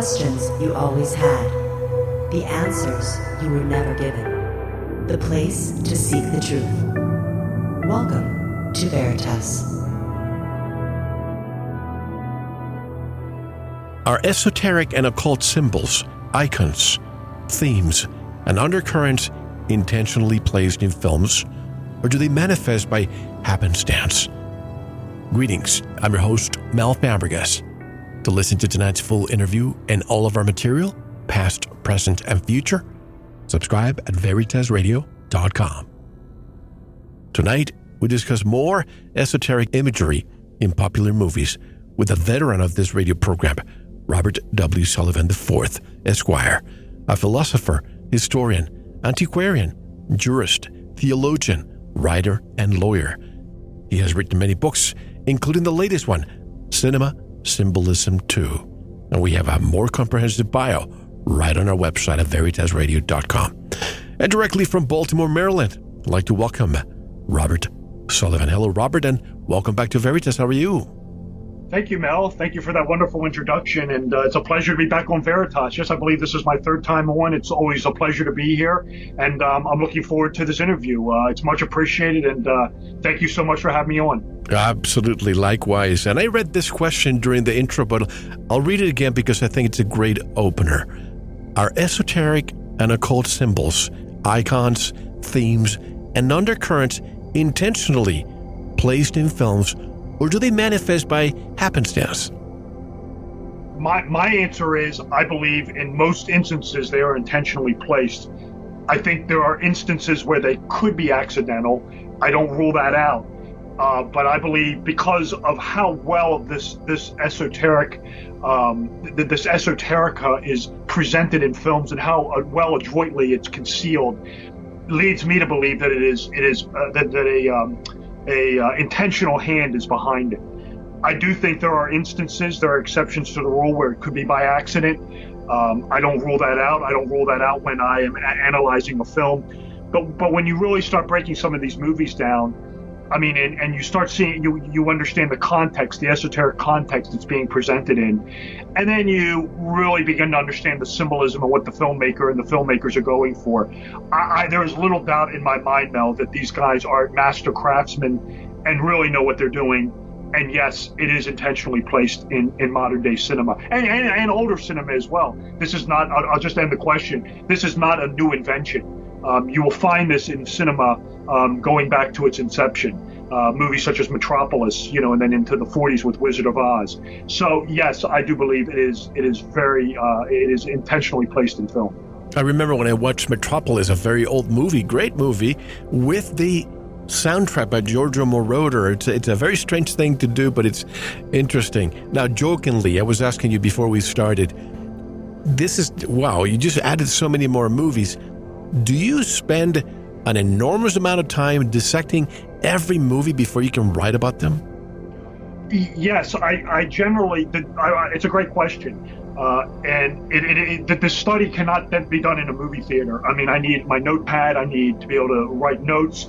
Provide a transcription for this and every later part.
questions you always had, the answers you were never given, the place to seek the truth. Welcome to Veritas. Are esoteric and occult symbols, icons, themes, and undercurrents intentionally placed in films, or do they manifest by happenstance? Greetings, I'm your host, Mel Fabregas. To listen to tonight's full interview and all of our material, past, present, and future, subscribe at veritasradio.com. Tonight, we discuss more esoteric imagery in popular movies with a veteran of this radio program, Robert W. Sullivan IV, Esquire, a philosopher, historian, antiquarian, jurist, theologian, writer, and lawyer. He has written many books, including the latest one, Cinema Symbolism too. And we have a more comprehensive bio right on our website at veritasradio.com. And directly from Baltimore, Maryland, I'd like to welcome Robert Sullivan. Hello, Robert, and welcome back to Veritas. How are you? Thank you, Mel. Thank you for that wonderful introduction. And uh, it's a pleasure to be back on Veritas. Yes, I believe this is my third time on. It's always a pleasure to be here. And um, I'm looking forward to this interview. Uh, it's much appreciated. And uh, thank you so much for having me on. Absolutely. Likewise. And I read this question during the intro, but I'll read it again because I think it's a great opener. Are esoteric and occult symbols, icons, themes, and undercurrents intentionally placed in films or do they manifest by happenstance? My, my answer is I believe in most instances they are intentionally placed. I think there are instances where they could be accidental. I don't rule that out. Uh, but I believe because of how well this this esoteric um, th- this esoterica is presented in films and how uh, well adroitly it's concealed, leads me to believe that it is it is uh, that, that a um, a uh, intentional hand is behind it. I do think there are instances, there are exceptions to the rule where it could be by accident. Um, I don't rule that out. I don't rule that out when I am a- analyzing a film. But but when you really start breaking some of these movies down, I mean, and, and you start seeing you you understand the context, the esoteric context it's being presented in, and then you really begin to understand the symbolism of what the filmmaker and the filmmakers are going for. I, I, there is little doubt in my mind, Mel, that these guys are master craftsmen and really know what they're doing. And yes, it is intentionally placed in, in modern day cinema and, and, and older cinema as well. This is not, I'll, I'll just end the question. This is not a new invention. Um, you will find this in cinema um, going back to its inception. Uh, movies such as Metropolis, you know, and then into the 40s with Wizard of Oz. So yes, I do believe it is it is very uh, it is intentionally placed in film. I remember when I watched Metropolis, a very old movie, great movie, with the soundtrack by Giorgio Moroder. It's it's a very strange thing to do, but it's interesting. Now, jokingly, I was asking you before we started. This is wow! You just added so many more movies. Do you spend an enormous amount of time dissecting every movie before you can write about them? Yes, I, I generally, I, it's a great question. Uh, and it, it, it, the study cannot then be done in a movie theater. I mean, I need my notepad. I need to be able to write notes.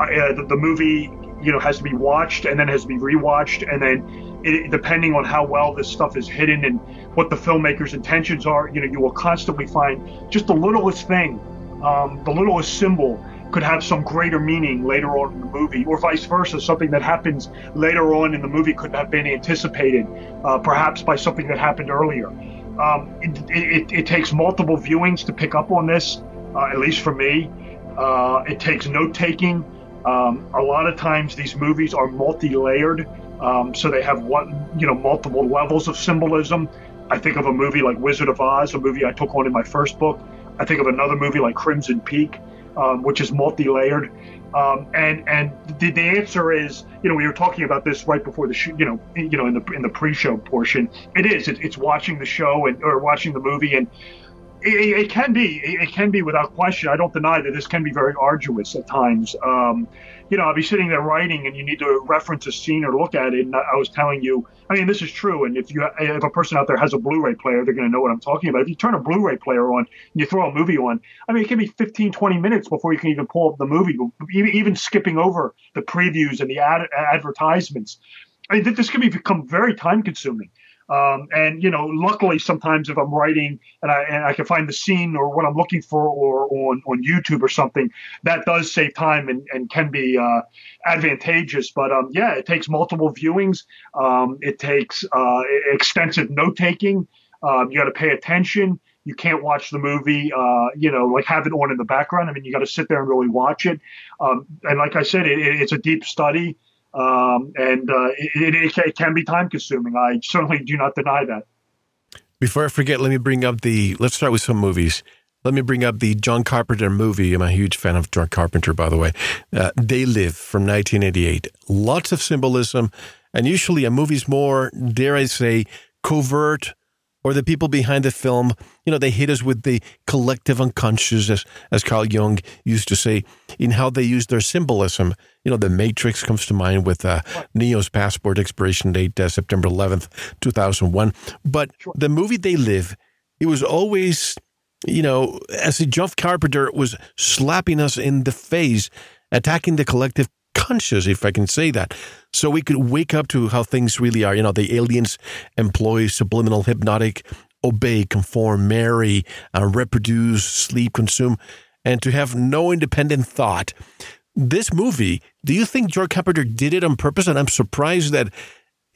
Uh, the, the, movie, you know, has to be watched and then has to be rewatched. And then, it, depending on how well this stuff is hidden and what the filmmaker's intentions are, you know, you will constantly find just the littlest thing, um, the littlest symbol could have some greater meaning later on in the movie, or vice versa. Something that happens later on in the movie could have been anticipated, uh, perhaps by something that happened earlier. Um, it, it, it, takes multiple viewings to pick up on this, uh, at least for me. Uh, it takes note taking. Um, a lot of times these movies are multi-layered, um, so they have one, you know, multiple levels of symbolism. I think of a movie like Wizard of Oz, a movie I took on in my first book. I think of another movie like Crimson Peak um, which is multi-layered. Um, and and the, the answer is, you know, we were talking about this right before the show, you know, you know, in the in the pre-show portion. It is. It, it's watching the show and or watching the movie, and it, it can be. It, can be without question. I don't deny that this can be very arduous at times. Um, you know, I'll be sitting there writing and you need to reference a scene or look at it. And I was telling you, I mean, this is true. And if you, if a person out there has a Blu-ray player, they're going to know what I'm talking about. If you turn a Blu-ray player on and you throw a movie on, I mean, it can be 15, 20 minutes before you can even pull up the movie, even skipping over the previews and the ad- advertisements. I mean, this can become very time consuming. Um, and you know, luckily, sometimes if I'm writing and I and I can find the scene or what I'm looking for, or on on YouTube or something, that does save time and, and can be uh, advantageous. But um, yeah, it takes multiple viewings. Um, it takes uh, extensive note taking. Um, you got to pay attention. You can't watch the movie, uh, you know, like have it on in the background. I mean, you got to sit there and really watch it. Um, and like I said, it, it's a deep study. Um, and uh, it, it, it, can be time consuming. I certainly do not deny that. Before I forget, let me bring up the. Let's start with some movies. Let me bring up the John Carpenter movie. I'm a huge fan of John Carpenter, by the way. Uh, they Live from 1988. Lots of symbolism, and usually a movie's more, dare I say, covert or the people behind the film, you know, they hit us with the collective unconscious, as, as Carl Jung used to say, in how they use their symbolism. You know, the Matrix comes to mind with uh, Neo's passport expiration date, uh, September 11th, 2001. But the movie They Live, it was always, you know, as a John Carpenter was slapping us in the face, attacking the collective conscious, if I can say that. So we could wake up to how things really are. You know, the aliens employ subliminal hypnotic, obey, conform, marry, uh, reproduce, sleep, consume, and to have no independent thought. This movie, do you think George Carpenter did it on purpose? And I'm surprised that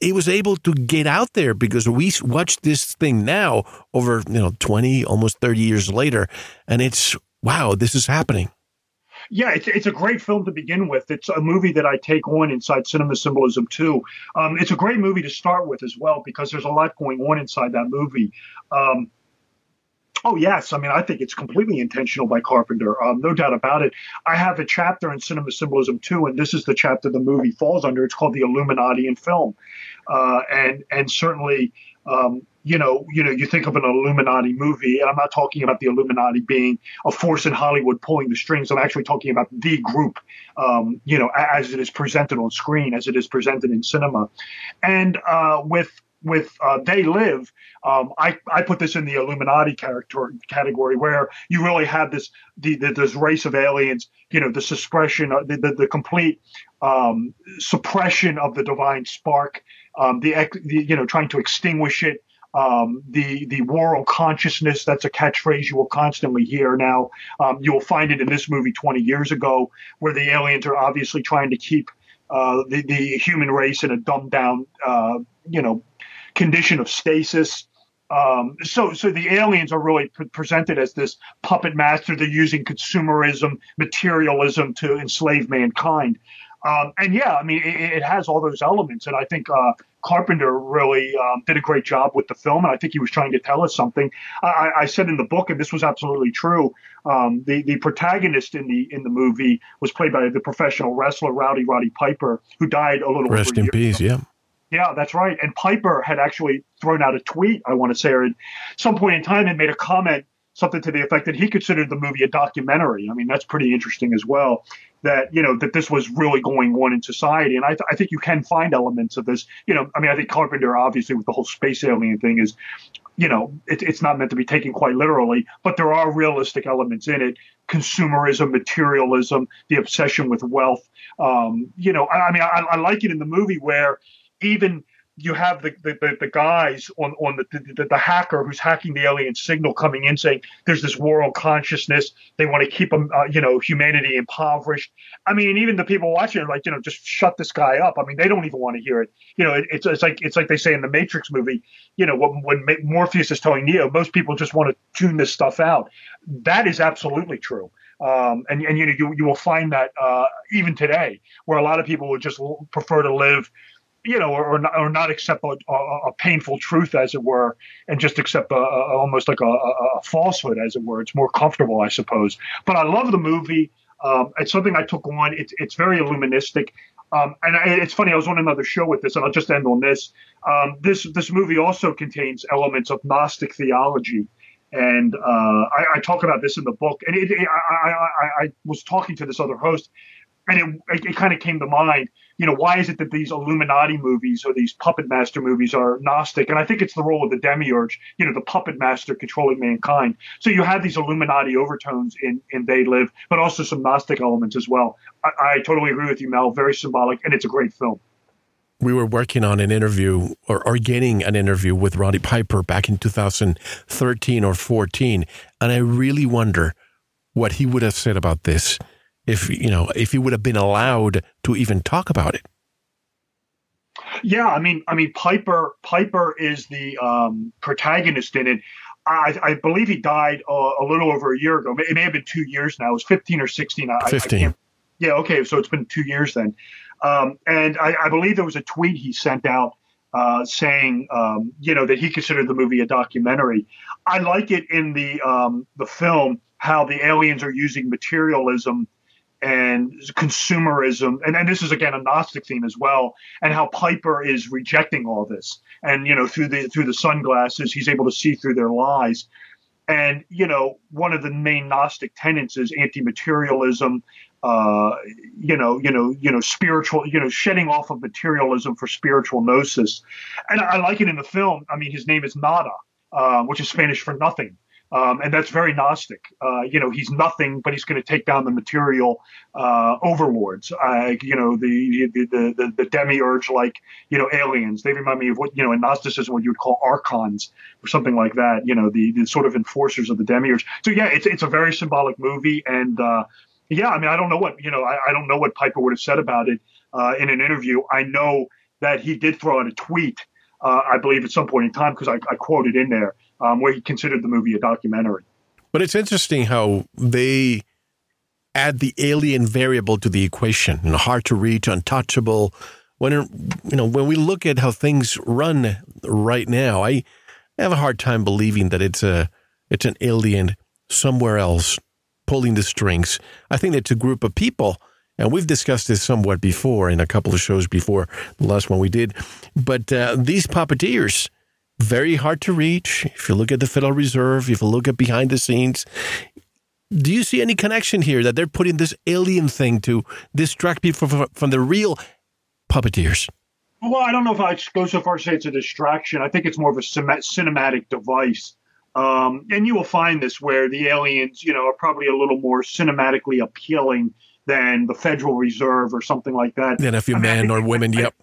he was able to get out there because we watch this thing now over, you know, 20, almost 30 years later. And it's, wow, this is happening yeah, it's, it's a great film to begin with. It's a movie that I take on inside Cinema Symbolism too. Um, it's a great movie to start with as well because there's a lot going on inside that movie. Um, Oh yes, I mean I think it's completely intentional by Carpenter, um, no doubt about it. I have a chapter in Cinema Symbolism too, and this is the chapter the movie falls under. It's called the Illuminati in film, uh, and and certainly um, you know, you know, you think of an Illuminati movie, and I'm not talking about the Illuminati being a force in Hollywood pulling the strings. I'm actually talking about the group, um, you know, as it is presented on screen, as it is presented in cinema, and uh, with with uh, They Live, um, I, I put this in the Illuminati character category where you really have this the, the this race of aliens, you know, the suppression, the, the, the complete um, suppression of the divine spark, um, the, the you know trying to extinguish it, um, the the moral consciousness. That's a catchphrase you will constantly hear now. Um, you will find it in this movie 20 years ago, where the aliens are obviously trying to keep uh, the the human race in a dumbed down, uh, you know, condition of stasis. Um, so, so the aliens are really pre- presented as this puppet master. They're using consumerism, materialism to enslave mankind. Um, and yeah, I mean, it, it, has all those elements, and I think uh, Carpenter really um, did a great job with the film, and I think he was trying to tell us something. I, I said in the book, and this was absolutely true. Um, the the protagonist in the in the movie was played by the professional wrestler Rowdy Roddy Piper, who died a little. Rest in peace. Ago. Yeah. Yeah, that's right. And Piper had actually thrown out a tweet, I want to say, or at some point in time, and made a comment, something to the effect that he considered the movie a documentary. I mean, that's pretty interesting as well that you know that this was really going on in society and I, th- I think you can find elements of this you know i mean i think carpenter obviously with the whole space alien thing is you know it, it's not meant to be taken quite literally but there are realistic elements in it consumerism materialism the obsession with wealth um, you know I, I mean I, I like it in the movie where even you have the, the, the, guys on, on the, the, the, hacker who's hacking the alien signal coming in saying there's this world consciousness. They want to keep them, uh, you know, humanity impoverished. I mean, even the people watching are like, you know, just shut this guy up. I mean, they don't even want to hear it. You know, it, it's, it's like it's like they say in the Matrix movie, you know, when, when Morpheus is telling Neo, most people just want to tune this stuff out. That is absolutely true. Um, and and you know you, you will find that uh, even today, where a lot of people would just prefer to live you know, or, or not, or not accept a, a, a, painful truth, as it were, and just accept a, almost like a, falsehood, as it were. It's more comfortable, I suppose. But I love the movie. Um, it's something I took on. It's it's very illuministic. Um, and I, it's funny. I was on another show with this, and I'll just end on this. Um, this this movie also contains elements of Gnostic theology, and uh, I, I, talk about this in the book. And it, it, I, I, I was talking to this other host, and it, it kind of came to mind you know, why is it that these Illuminati movies or these puppet master movies are Gnostic? And I think it's the role of the demiurge, you know, the puppet master controlling mankind. So you have these Illuminati overtones in, in They Live, but also some Gnostic elements as well. I, I totally agree with you, Mel. Very symbolic, and it's a great film. we were working on an interview or, or getting an interview with Roddy Piper back in 2013 or 14. And I really wonder what he would have said about this if, you know, if he would have been allowed to even talk about it. Yeah, I mean, I mean, Piper Piper is the um, protagonist in it. I, I, believe he died uh, a little over a year ago. It may have been two years now. It was 15 or 16. I, 15. yeah, okay. So it's been two years then. Um, and I, I, believe there was a tweet he sent out uh, saying, um, you know, that he considered the movie a documentary. I like it in the um, the film how the aliens are using materialism and consumerism, and, and this is again a Gnostic theme as well, and how Piper is rejecting all this, and you know through the through the sunglasses he's able to see through their lies, and you know one of the main Gnostic tenets is anti-materialism, uh, you know, you know, you know, spiritual, you know, shedding off of materialism for spiritual gnosis, and I, I like it in the film. I mean, his name is Nada, uh, which is Spanish for nothing. Um, and that's very Gnostic. Uh, you know, he's nothing, but he's going to take down the material uh, overlords. Uh, you know, the the the, the, demiurge like you know aliens. They remind me of what you know in Gnosticism what you would call archons or something like that. You know, the, the sort of enforcers of the demiurge. So yeah, it's it's a very symbolic movie, and uh, yeah, I mean, I don't know what you know. I, I don't know what Piper would have said about it uh, in an interview. I know that he did throw out a tweet. Uh, I believe at some point in time because I, I quoted in there um, where he considered the movie a documentary. But it's interesting how they add the alien variable to the equation. You know, hard to reach, untouchable. When you know when we look at how things run right now, I have a hard time believing that it's a it's an alien somewhere else pulling the strings. I think it's a group of people, and we've discussed this somewhat before in a couple of shows before the last one we did. But uh, these puppeteers very hard to reach. If you look at the Federal Reserve, if you look at behind the scenes, do you see any connection here that they're putting this alien thing to distract people from, from the real puppeteers? Well, I don't know if I go so far as to say it's a distraction. I think it's more of a cinematic device. Um, and you will find this where the aliens, you know, are probably a little more cinematically appealing than the Federal Reserve or something like that. Than a few I mean, men or women. I, yep.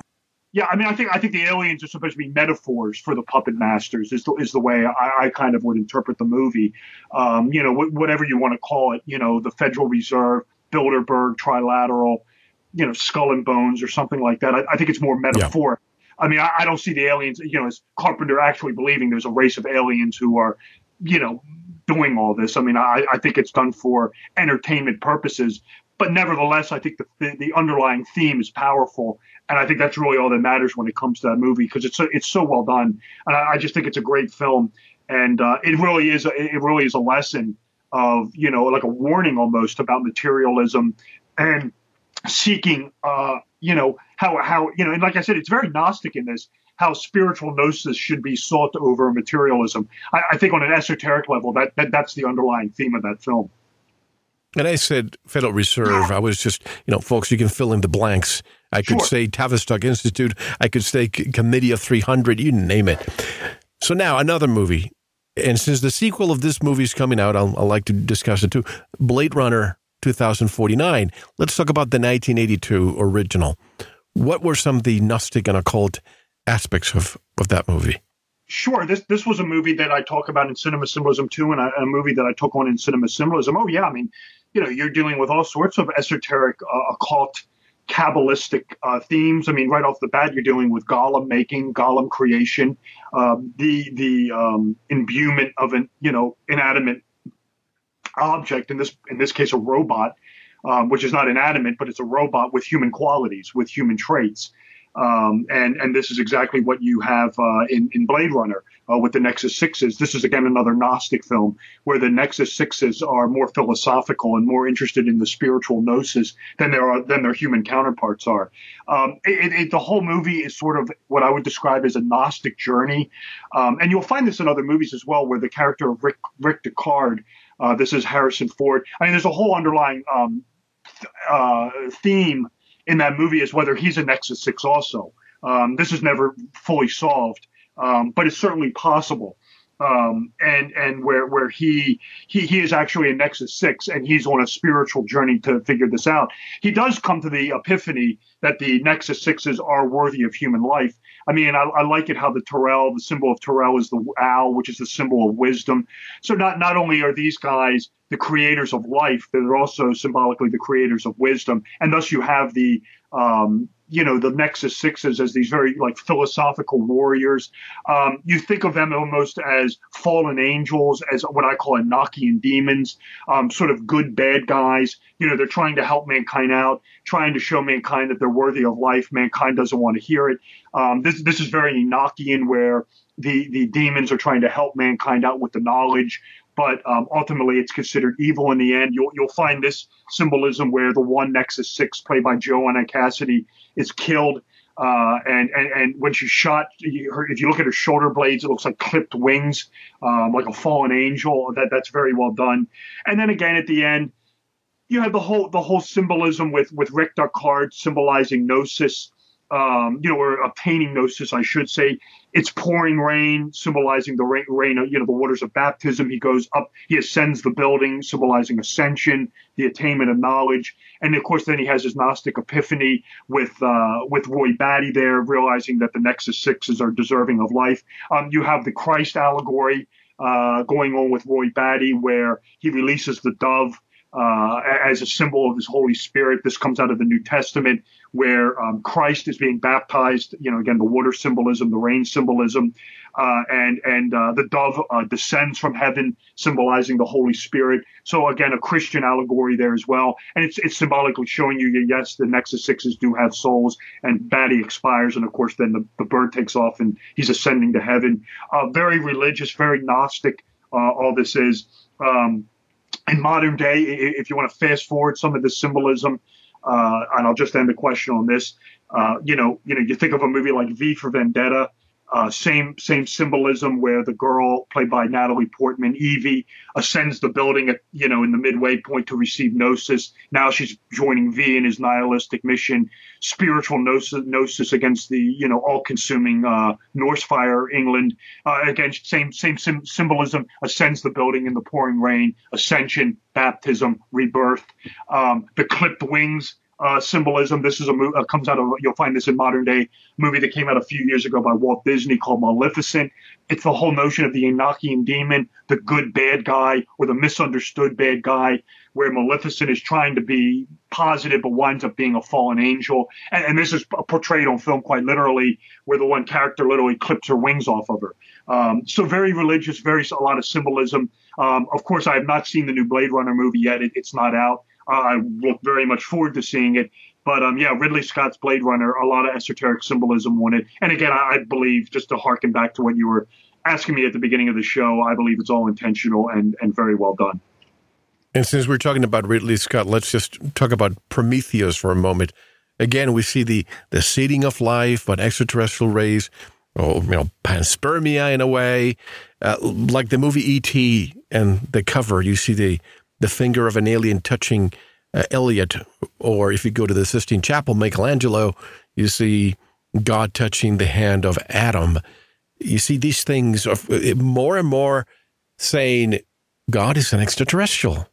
Yeah, I mean, I think I think the aliens are supposed to be metaphors for the puppet masters. Is the, is the way I, I kind of would interpret the movie. Um, you know, wh- whatever you want to call it. You know, the Federal Reserve, Bilderberg Trilateral, you know, Skull and Bones or something like that. I, I think it's more metaphoric. Yeah. I mean, I, I don't see the aliens. You know, as Carpenter actually believing there's a race of aliens who are, you know, doing all this. I mean, I, I think it's done for entertainment purposes, but nevertheless, I think the, the, the underlying theme is powerful, and I think that's really all that matters when it comes to that movie because it's so, it's so well done, and I, I, just think it's a great film, and uh, it really is a, it really is a lesson of you know like a warning almost about materialism and seeking uh, you know how how you know and like I said, it's very gnostic in this how spiritual gnosis should be sought over materialism. I, I think on an esoteric level, that, that that's the underlying theme of that film. And I said Federal Reserve. I was just, you know, folks, you can fill in the blanks. I could sure. say Tavistock Institute. I could say Committee of 300, you name it. So now another movie. And since the sequel of this movie is coming out, I'll, I'll like to discuss it too. Blade Runner 2049. Let's talk about the 1982 original. What were some of the Gnostic and occult aspects of, of that movie? Sure. This this was a movie that I talk about in cinema symbolism too, and a, a movie that I took on in cinema symbolism. Oh yeah, I mean, you know, you're dealing with all sorts of esoteric, uh, occult, Kabbalistic uh, themes. I mean, right off the bat, you're dealing with golem making, golem creation, um, the the um, imbuement of an you know inanimate object in this in this case a robot, um, which is not inanimate, but it's a robot with human qualities, with human traits. Um, and and this is exactly what you have uh, in in Blade Runner uh, with the Nexus Sixes. This is again another Gnostic film where the Nexus Sixes are more philosophical and more interested in the spiritual gnosis than there are than their human counterparts are. Um, it, it, the whole movie is sort of what I would describe as a Gnostic journey, um, and you'll find this in other movies as well, where the character of Rick Rick Deckard, uh, this is Harrison Ford. I mean, there's a whole underlying um, th- uh, theme in that movie is whether he's a Nexus Six also. Um, this is never fully solved, um, but it's certainly possible. um, and and where where he he he is actually a Nexus Six, and he's on a spiritual journey to figure this out. He does come to the epiphany that the Nexus Sixes are worthy of human life. I mean, I, I like it how the Tyrell, the symbol of Tyrell, is the owl, which is the symbol of wisdom. So not not only are these guys the creators of life, they're also symbolically the creators of wisdom, and thus you have the um, you know the Nexus Sixes as these very like philosophical warriors. Um, you think of them almost as fallen angels, as what I call Enochian demons, um, sort of good bad guys. You know, they're trying to help mankind out, trying to show mankind that they're worthy of life. Mankind doesn't want to hear it. Um, this this is very Enochian, where the the demons are trying to help mankind out with the knowledge but um, ultimately it's considered evil in the end. You'll you'll find this symbolism where the one Nexus Six, played by Joanna Cassidy, is killed. Uh, and, and and when she's shot, if you look at her shoulder blades, it looks like clipped wings, um, like a fallen angel. That that's very well done. And then again at the end, you have the whole the whole symbolism with with Rick Deckard symbolizing gnosis um, you know, or obtaining gnosis, I should say. It's pouring rain, symbolizing the rain, rain, you know, the waters of baptism. He goes up, he ascends the building, symbolizing ascension, the attainment of knowledge. And of course, then he has his Gnostic epiphany with uh, with Roy Batty there, realizing that the Nexus Sixes are deserving of life. Um, you have the Christ allegory uh, going on with Roy Batty, where he releases the dove uh, as a symbol of his Holy Spirit. This comes out of the New Testament, where um, Christ is being baptized. You know, again, the water symbolism, the rain symbolism, uh, and and uh, the dove uh, descends from heaven, symbolizing the Holy Spirit. So again, a Christian allegory there as well, and it's it's symbolically showing you that yes, the Nexus Sixes do have souls, and Batty expires, and of course, then the, the bird takes off and he's ascending to heaven. Uh, very religious, very Gnostic. Uh, all this is. Um, in modern day, if you want to fast forward some of the symbolism, uh, and I'll just end the question on this. Uh, you know, you know, you think of a movie like V for Vendetta, uh, same same symbolism where the girl played by Natalie Portman, Evie, ascends the building at you know in the midway point to receive gnosis. Now she's joining V in his nihilistic mission, spiritual gnosis, gnosis against the you know all-consuming uh, Norsefire England. Uh, again, same same sim- symbolism. Ascends the building in the pouring rain. Ascension, baptism, rebirth. Um, the clipped wings uh, symbolism. This is a movie uh, comes out of you'll find this in modern day movie that came out a few years ago by Walt Disney called Maleficent. It's the whole notion of the Enochian demon, the good bad guy or the misunderstood bad guy, where Maleficent is trying to be positive but winds up being a fallen angel. And, and this is portrayed on film quite literally, where the one character literally clips her wings off of her. Um, so very religious, very a lot of symbolism. Um, of course, I have not seen the new Blade Runner movie yet. It, it's not out. I look very much forward to seeing it. But um, yeah, Ridley Scott's Blade Runner, a lot of esoteric symbolism on it. And again, I, I believe, just to harken back to what you were asking me at the beginning of the show, I believe it's all intentional and, and very well done. And since we're talking about Ridley Scott, let's just talk about Prometheus for a moment. Again, we see the the seeding of life, but extraterrestrial rays, or you know, panspermia in a way, uh, like the movie E.T. and the cover. You see the the finger of an alien touching uh, Elliot, or if you go to the Sistine Chapel, Michelangelo, you see God touching the hand of Adam. You see these things of uh, more and more saying God is an extraterrestrial.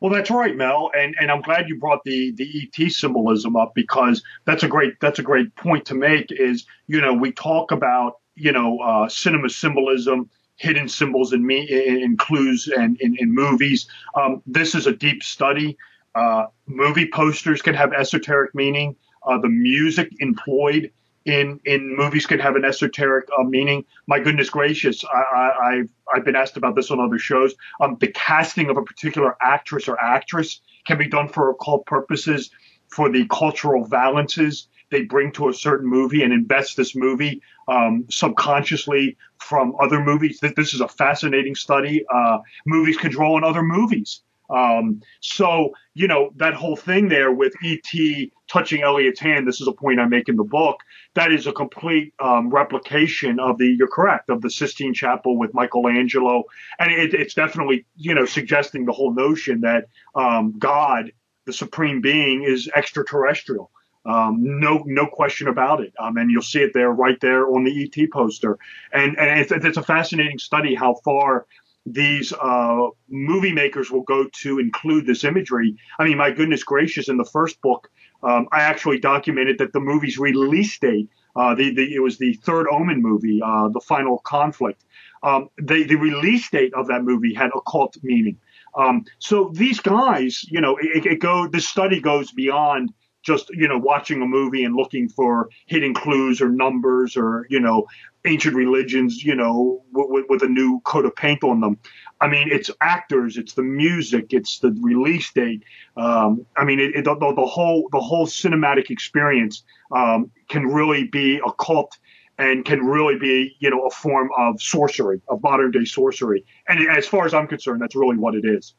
Well, that's right, Mel, and and I'm glad you brought the the ET symbolism up because that's a great that's a great point to make. Is you know we talk about you know uh, cinema symbolism hidden symbols in me in, clues and in, in movies. Um, this is a deep study. Uh, movie posters can have esoteric meaning. Uh, the music employed in in movies can have an esoteric uh, meaning. My goodness gracious, I, have I've been asked about this on other shows. Um, the casting of a particular actress or actress can be done for occult purposes, for the cultural valences they bring to a certain movie and invest this movie um, subconsciously from other movies. This is a fascinating study. Uh, movies on other movies. Um, so, you know, that whole thing there with E.T. touching Elliot's hand, this is a point I make in the book, that is a complete um, replication of the, you're correct, of the Sistine Chapel with Michelangelo. And it, it's definitely, you know, suggesting the whole notion that um, God, the supreme being, is extraterrestrial. Um, no, no question about it. Um, and you'll see it there, right there on the ET poster. And and it's, it's a fascinating study how far these uh, movie makers will go to include this imagery. I mean, my goodness gracious! In the first book, um, I actually documented that the movie's release date. Uh, the, the it was the third Omen movie, uh, the Final Conflict. Um, the the release date of that movie had occult meaning. Um, so these guys, you know, it, it go. This study goes beyond just you know watching a movie and looking for hidden clues or numbers or you know ancient religions you know with, with a new coat of paint on them. I mean it's actors it's the music it's the release date. Um, i mean it, it, the, the, whole the whole cinematic experience um, can really be a cult and can really be you know a form of sorcery of modern day sorcery. And as far as i'm concerned that's really what it is.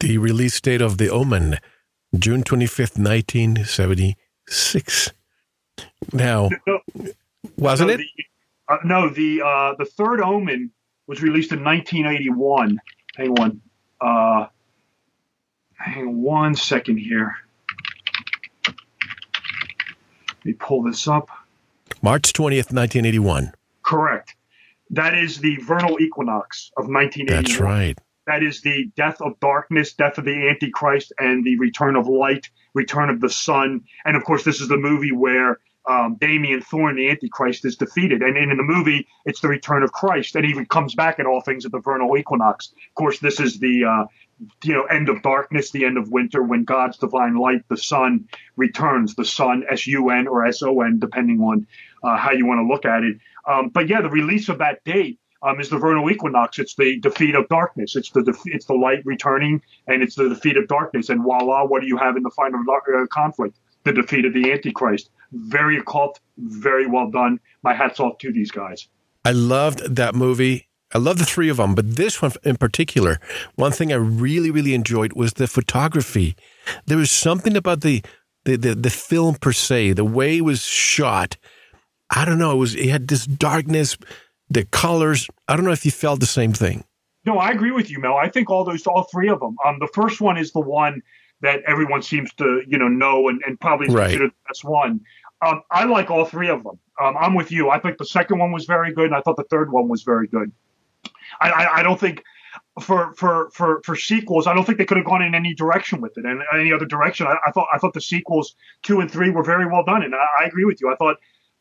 The release date of the omen June 25th, 1976. Now, no, wasn't no, it? The, uh, no, the uh, the third Omen was released in 1981. Hang on. Uh, hang on one second here. Let me pull this up. March 20th, 1981. Correct. That is the vernal equinox of 1981. That's right. That is the death of darkness, death of the Antichrist, and the return of light, return of the sun. And of course, this is the movie where um, Damien Thorn, the Antichrist, is defeated. And, in the movie, it's the return of Christ. And he comes back at all things at the vernal equinox. Of course, this is the uh, you know end of darkness, the end of winter, when God's divine light, the sun, returns. The sun, S U N or S O N, depending on uh, how you want to look at it. Um, but yeah, the release of that date um, is the vernal equinox. It's the defeat of darkness. It's the def- it's the light returning, and it's the defeat of darkness. And voila, what do you have in the final uh, conflict? The defeat of the Antichrist. Very occult, very well done. My hats off to these guys. I loved that movie. I love the three of them, but this one in particular, one thing I really, really enjoyed was the photography. There was something about the the the, the film per se, the way it was shot. I don't know. It was it had this darkness, the colors. I don't know if you felt the same thing. No, I agree with you, Mel. I think all those, all three of them. Um, the first one is the one that everyone seems to, you know, know and, and probably right. consider the best one. Um, I like all three of them. Um, I'm with you. I think the second one was very good, and I thought the third one was very good. I, I, I don't think for for for for sequels, I don't think they could have gone in any direction with it, and any other direction. I, I thought I thought the sequels two and three were very well done, and I, I agree with you. I thought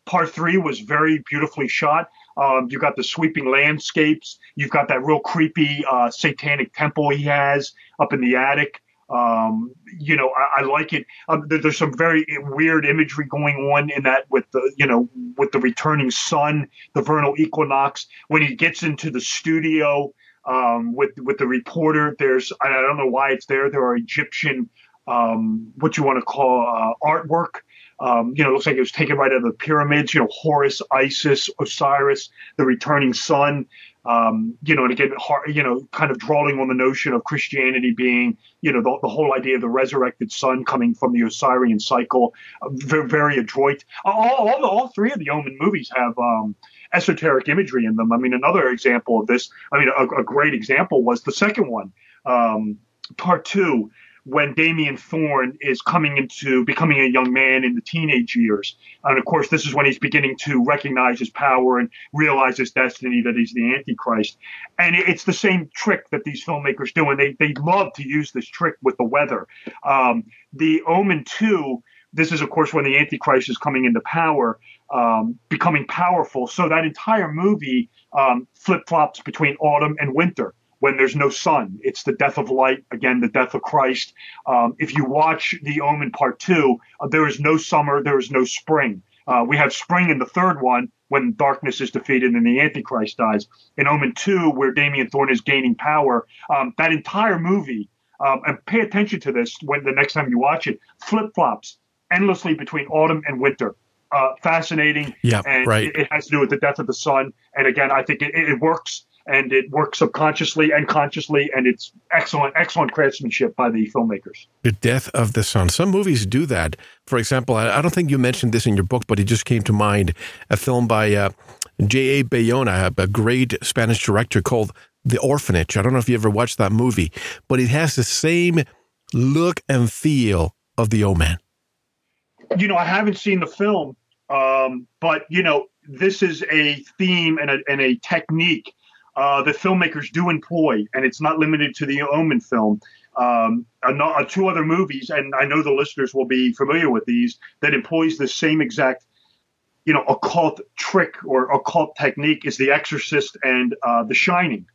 part three was very beautifully shot. Um, you've got the sweeping landscapes. You've got that real creepy uh, satanic temple he has up in the attic. Um, you know, I, I like it. Um, there, there's some very weird imagery going on in that with the, you know, with the returning sun, the vernal equinox. When he gets into the studio um, with with the reporter, there's I don't know why it's there. There are Egyptian, um, what you want to call uh, artwork um, you know, it looks like it was taken right out of the pyramids. You know, Horus, Isis, Osiris, the returning sun. Um, you know, and again, you know, kind of drawing on the notion of Christianity being, you know, the, the whole idea of the resurrected sun coming from the Osirian cycle. Uh, very, very adroit. All, all, all three of the Omen movies have um, esoteric imagery in them. I mean, another example of this. I mean, a, a great example was the second one, um, part two when Damien Thorn is coming into becoming a young man in the teenage years. And of course, this is when he's beginning to recognize his power and realize his destiny that he's the Antichrist. And it's the same trick that these filmmakers do. And they, they love to use this trick with the weather. Um, the Omen 2, this is, of course, when the Antichrist is coming into power, um, becoming powerful. So that entire movie um, flip flops between autumn and winter when there's no sun. It's the death of light, again, the death of Christ. Um, if you watch The Omen Part 2, uh, there is no summer, there is no spring. Uh, we have spring in the third one when darkness is defeated and the Antichrist dies. In Omen 2, where Damien Thorn is gaining power, um, that entire movie, um, and pay attention to this when the next time you watch it, flip flops endlessly between autumn and winter. Uh, fascinating. Yeah, and right. It, it, has to do with the death of the sun. And again, I think it, it works and it works subconsciously and consciously, and it's excellent, excellent craftsmanship by the filmmakers. The death of the sun. Some movies do that. For example, I, don't think you mentioned this in your book, but it just came to mind. A film by uh, J.A. Bayona, a great Spanish director called The Orphanage. I don't know if you ever watched that movie, but it has the same look and feel of The Omen. you know, I haven't seen the film, um, but you know, this is a theme and a, and a technique uh, that filmmakers do employ, and it's not limited to the Omen film. Um, uh, two other movies, and I know the listeners will be familiar with these, that employs the same exact, you know, occult trick or occult technique is The Exorcist and uh, The Shining,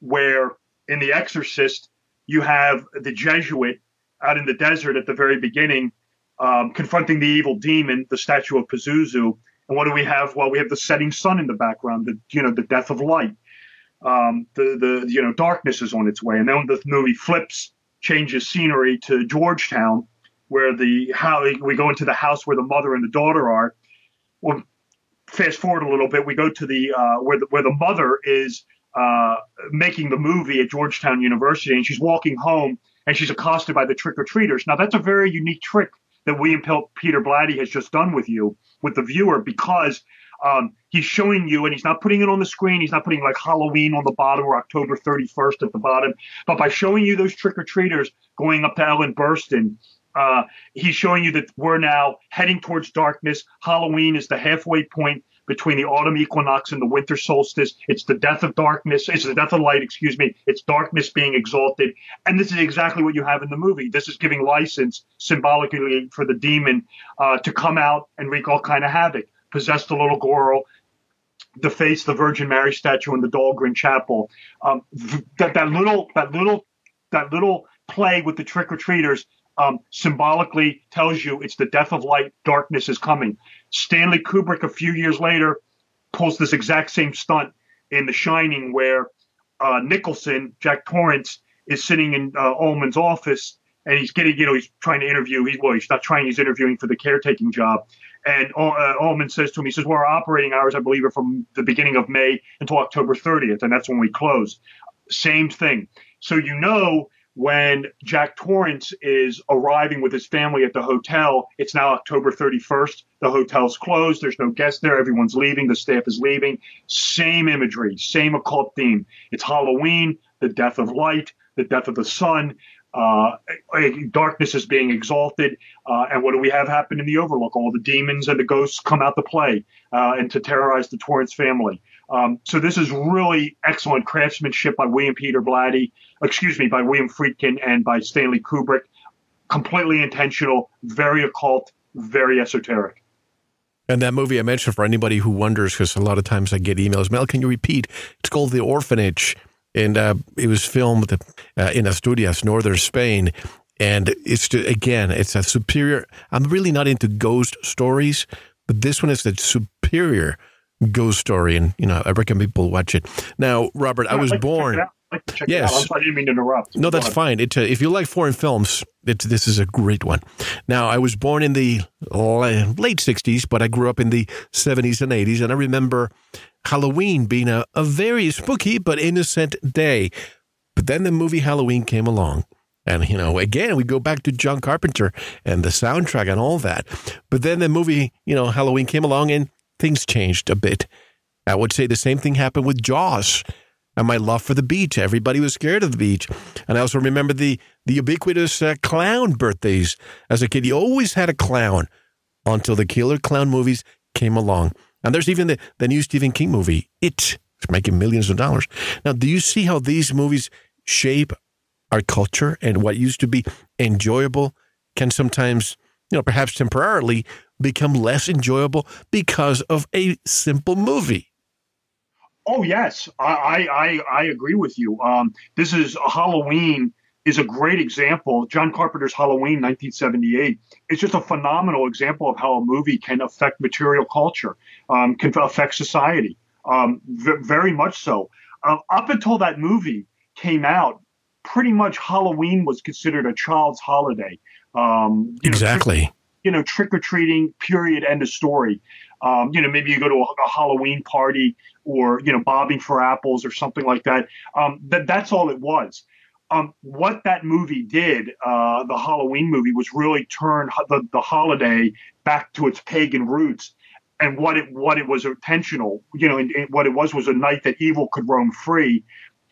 where in The Exorcist you have the Jesuit out in the desert at the very beginning, um, confronting the evil demon, the statue of Pazuzu. And what do we have? Well, we have the setting sun in the background, the you know the death of light. Um, the the you know darkness is on its way, and then the movie flips, changes scenery to Georgetown, where the how we go into the house where the mother and the daughter are. Well, fast forward a little bit, we go to the uh, where the where the mother is uh, making the movie at Georgetown University, and she's walking home and she's accosted by the trick or treaters. Now that's a very unique trick that William Peter Blatty has just done with you, with the viewer, because um, he's showing you, and he's not putting it on the screen. He's not putting like Halloween on the bottom or October 31st at the bottom. But by showing you those trick or treaters going up to Ellen Burstyn, uh, he's showing you that we're now heading towards darkness. Halloween is the halfway point between the autumn equinox and the winter solstice. It's the death of darkness. It's the death of light, excuse me. It's darkness being exalted. And this is exactly what you have in the movie. This is giving license symbolically for the demon uh, to come out and wreak all kind of havoc, possess the little girl, deface the Virgin Mary statue in the Dahlgren Chapel. Um, that, that little, that little, that little play with the trick or treaters um, symbolically tells you it's the death of light, darkness is coming. Stanley Kubrick, a few years later, pulls this exact same stunt in The Shining, where uh, Nicholson, Jack Torrance, is sitting in uh, office and he's getting, you know, he's trying to interview. He's well, he's not trying. He's interviewing for the caretaking job. And uh, Ullman says to him, he says, "Well, our operating hours, I believe, are from the beginning of May until October 30th, and that's when we close." Same thing. So you know when Jack Torrance is arriving with his family at the hotel. It's now October 31st. The hotel's closed. There's no guests there. Everyone's leaving. The staff is leaving. Same imagery, same occult theme. It's Halloween, the death of light, the death of the sun. Uh, darkness is being exalted. Uh, and what do we have happen in the Overlook? All the demons and the ghosts come out to play uh, and to terrorize the Torrance family. Um, so this is really excellent craftsmanship by William Peter Blatty, excuse me, by William Friedkin and by Stanley Kubrick. Completely intentional, very occult, very esoteric. And that movie I mentioned for anybody who wonders, because a lot of times I get emails, Mel, can you repeat? It's called The Orphanage. And uh, it was filmed uh, in Asturias, northern Spain. And it's, again, it's a superior. I'm really not into ghost stories, but this one is the superior ghost story, and you know I recommend people watch it. Now, Robert, I was like born. Yes, I didn't mean to interrupt. No, that's fine. It, uh, if you like foreign films, it, this is a great one. Now, I was born in the late '60s, but I grew up in the '70s and '80s, and I remember Halloween being a, a very spooky but innocent day. But then the movie Halloween came along. And, you know, again, we go back to John Carpenter and the soundtrack and all that. But then the movie, you know, Halloween came along and things changed a bit. I would say the same thing happened with Jaws and my love for the beach. Everybody was scared of the beach. And I also remember the, the ubiquitous uh, clown birthdays. As a kid, you always had a clown until the killer clown movies came along. And there's even the, the new Stephen King movie, It. It's making millions of dollars. Now, do you see how these movies shape our culture and what used to be enjoyable can sometimes, you know, perhaps temporarily become less enjoyable because of a simple movie. Oh yes, I I I agree with you. Um, this is Halloween is a great example. John Carpenter's Halloween, 1978. It's just a phenomenal example of how a movie can affect material culture, um, can affect society. Um, v- very much so. Uh, up until that movie came out, pretty much Halloween was considered a child's holiday. Um, exactly. Know, you know, trick or treating, period, end of story. Um, you know, maybe you go to a, a, Halloween party or, you know, bobbing for apples or something like that. Um, that that's all it was. Um, what that movie did, uh, the Halloween movie, was really turn the, the holiday back to its pagan roots. And what it what it was intentional, you know, and, and what it was was a night that evil could roam free,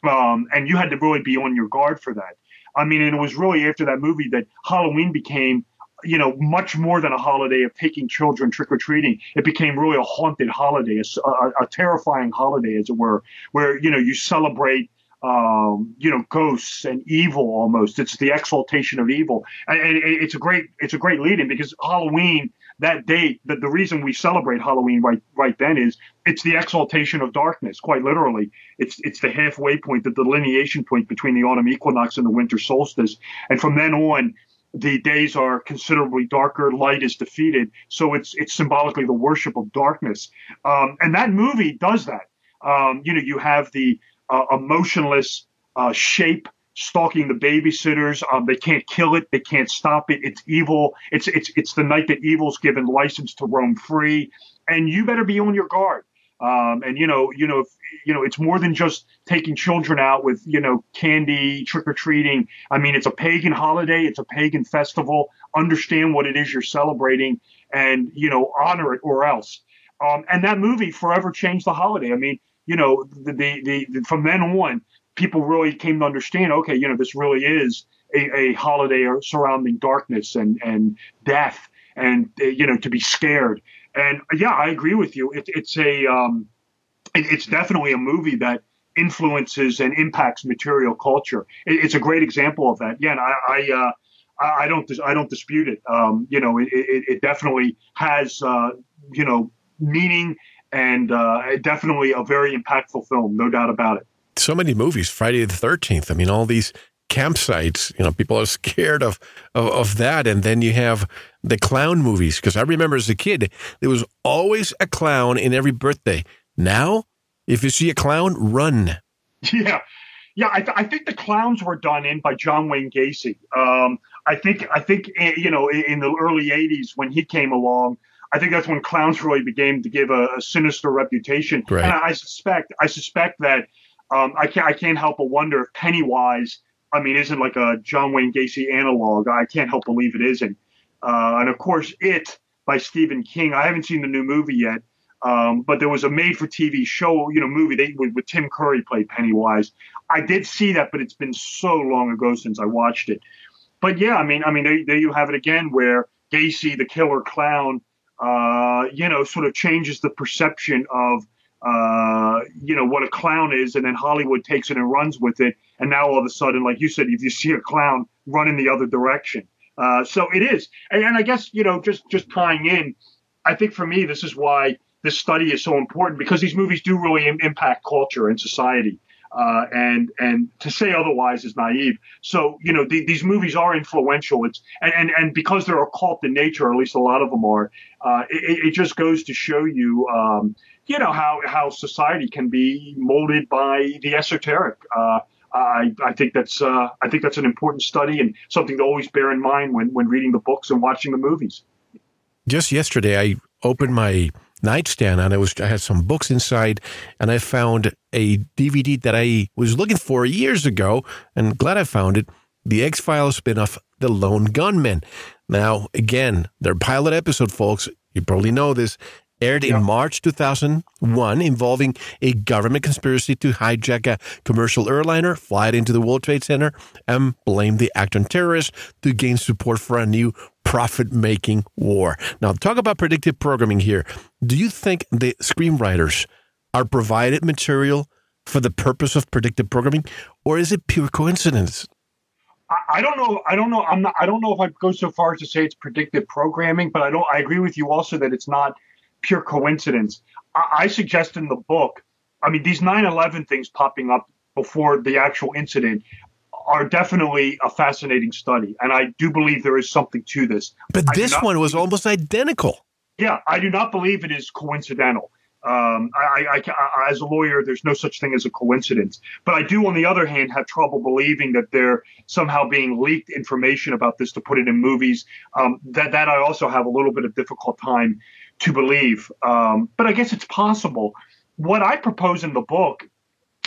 um, and you had to really be on your guard for that. I mean, and it was really after that movie that Halloween became you know, much more than a holiday of taking children trick or treating. It became really a haunted holiday, a, a, a, terrifying holiday, as it were, where you know you celebrate. Um, you know, ghosts and evil almost. It's the exaltation of evil, and, and it's a great, it's a great lead-in because Halloween that date, the, the reason we celebrate Halloween right right then is it's the exaltation of darkness, quite literally. It's it's the halfway point, the delineation point between the autumn equinox and the winter solstice. And from then on, the days are considerably darker, light is defeated. So it's it's symbolically the worship of darkness. Um, and that movie does that. Um, you know, you have the uh, emotionless uh, shape stalking the babysitters. Um, they can't kill it. They can't stop it. It's evil. It's it's it's the night that evil's given license to roam free, and you better be on your guard. Um, and you know, you know, if, you know, it's more than just taking children out with you know candy, trick or treating. I mean, it's a pagan holiday. It's a pagan festival. Understand what it is you're celebrating, and you know, honor it or else. Um, and that movie forever changed the holiday. I mean, you know, the, the, the, from then on, people really came to understand, okay, you know, this really is a, a holiday surrounding darkness and, and death and, you know, to be scared. And yeah, I agree with you. It, it's a, um, it, it's definitely a movie that influences and impacts material culture. It, it's a great example of that. Yeah, and I, I, uh, I don't, I don't dispute it. Um, you know, it, it, it definitely has, uh, you know, meaning and uh, definitely a very impactful film, no doubt about it so many movies, Friday the 13th. I mean, all these campsites, you know, people are scared of, of, of that. And then you have the clown movies. Because I remember as a kid, there was always a clown in every birthday. Now, if you see a clown, run. Yeah. Yeah, I, th- I think the clowns were done in by John Wayne Gacy. Um, I think I think eh, you know in the early '80s when he came along, I think that's when clowns really began to give a, a sinister reputation. Right. And I suspect I suspect that um, I can't I can't help but wonder if Pennywise, I mean, isn't like a John Wayne Gacy analog. I can't help believe it isn't. Uh, and of course, It by Stephen King. I haven't seen the new movie yet, um, but there was a made-for-TV show, you know, movie they, with, with Tim Curry played Pennywise. I did see that, but it's been so long ago since I watched it. But yeah, I mean, I mean, there, there you have it again, where Gacy, the killer clown, uh, you know, sort of changes the perception of uh, you know what a clown is, and then Hollywood takes it and runs with it, and now all of a sudden, like you said, if you see a clown, run in the other direction. Uh, so it is, and, and I guess you know, just just tying in, I think for me, this is why this study is so important because these movies do really Im- impact culture and society. Uh, and and to say otherwise is naive. So you know the, these movies are influential. It's and, and and because they're occult in nature, or at least a lot of them are. Uh, it, it, just goes to show you um, you know how how society can be molded by the esoteric. Uh, I, I think that's uh, I think that's an important study and something to always bear in mind when when reading the books and watching the movies. Just yesterday, I opened my nightstand and I was I had some books inside and I found a DVD that I was looking for years ago and glad I found it. The X Files spinoff, The Lone Gunman. Now, again, their pilot episode, folks. You probably know this aired in March 2001, involving a government conspiracy to hijack a commercial airliner, fly it into the World Trade Center, and blame the act on terrorists to gain support for a new profit making war. Now, talk about predictive programming here. Do you think the screenwriters are provided material for the purpose of predictive programming, or is it pure coincidence? I don't know. I don't know. I'm not. I don't know if I go so far as to say it's predictive programming, but I don't. I agree with you also that it's not pure coincidence. I, I suggest in the book, I mean, these 9 11 things popping up before the actual incident are definitely a fascinating study. And I do believe there is something to this. But this one was almost identical. Yeah, I do not believe it is coincidental. Um, I, I, I, as a lawyer, there's no such thing as a coincidence. But I do, on the other hand, have trouble believing that they're somehow being leaked information about this to put it in movies. Um, that that I also have a little bit of difficult time to believe. Um, but I guess it's possible. What I propose in the book,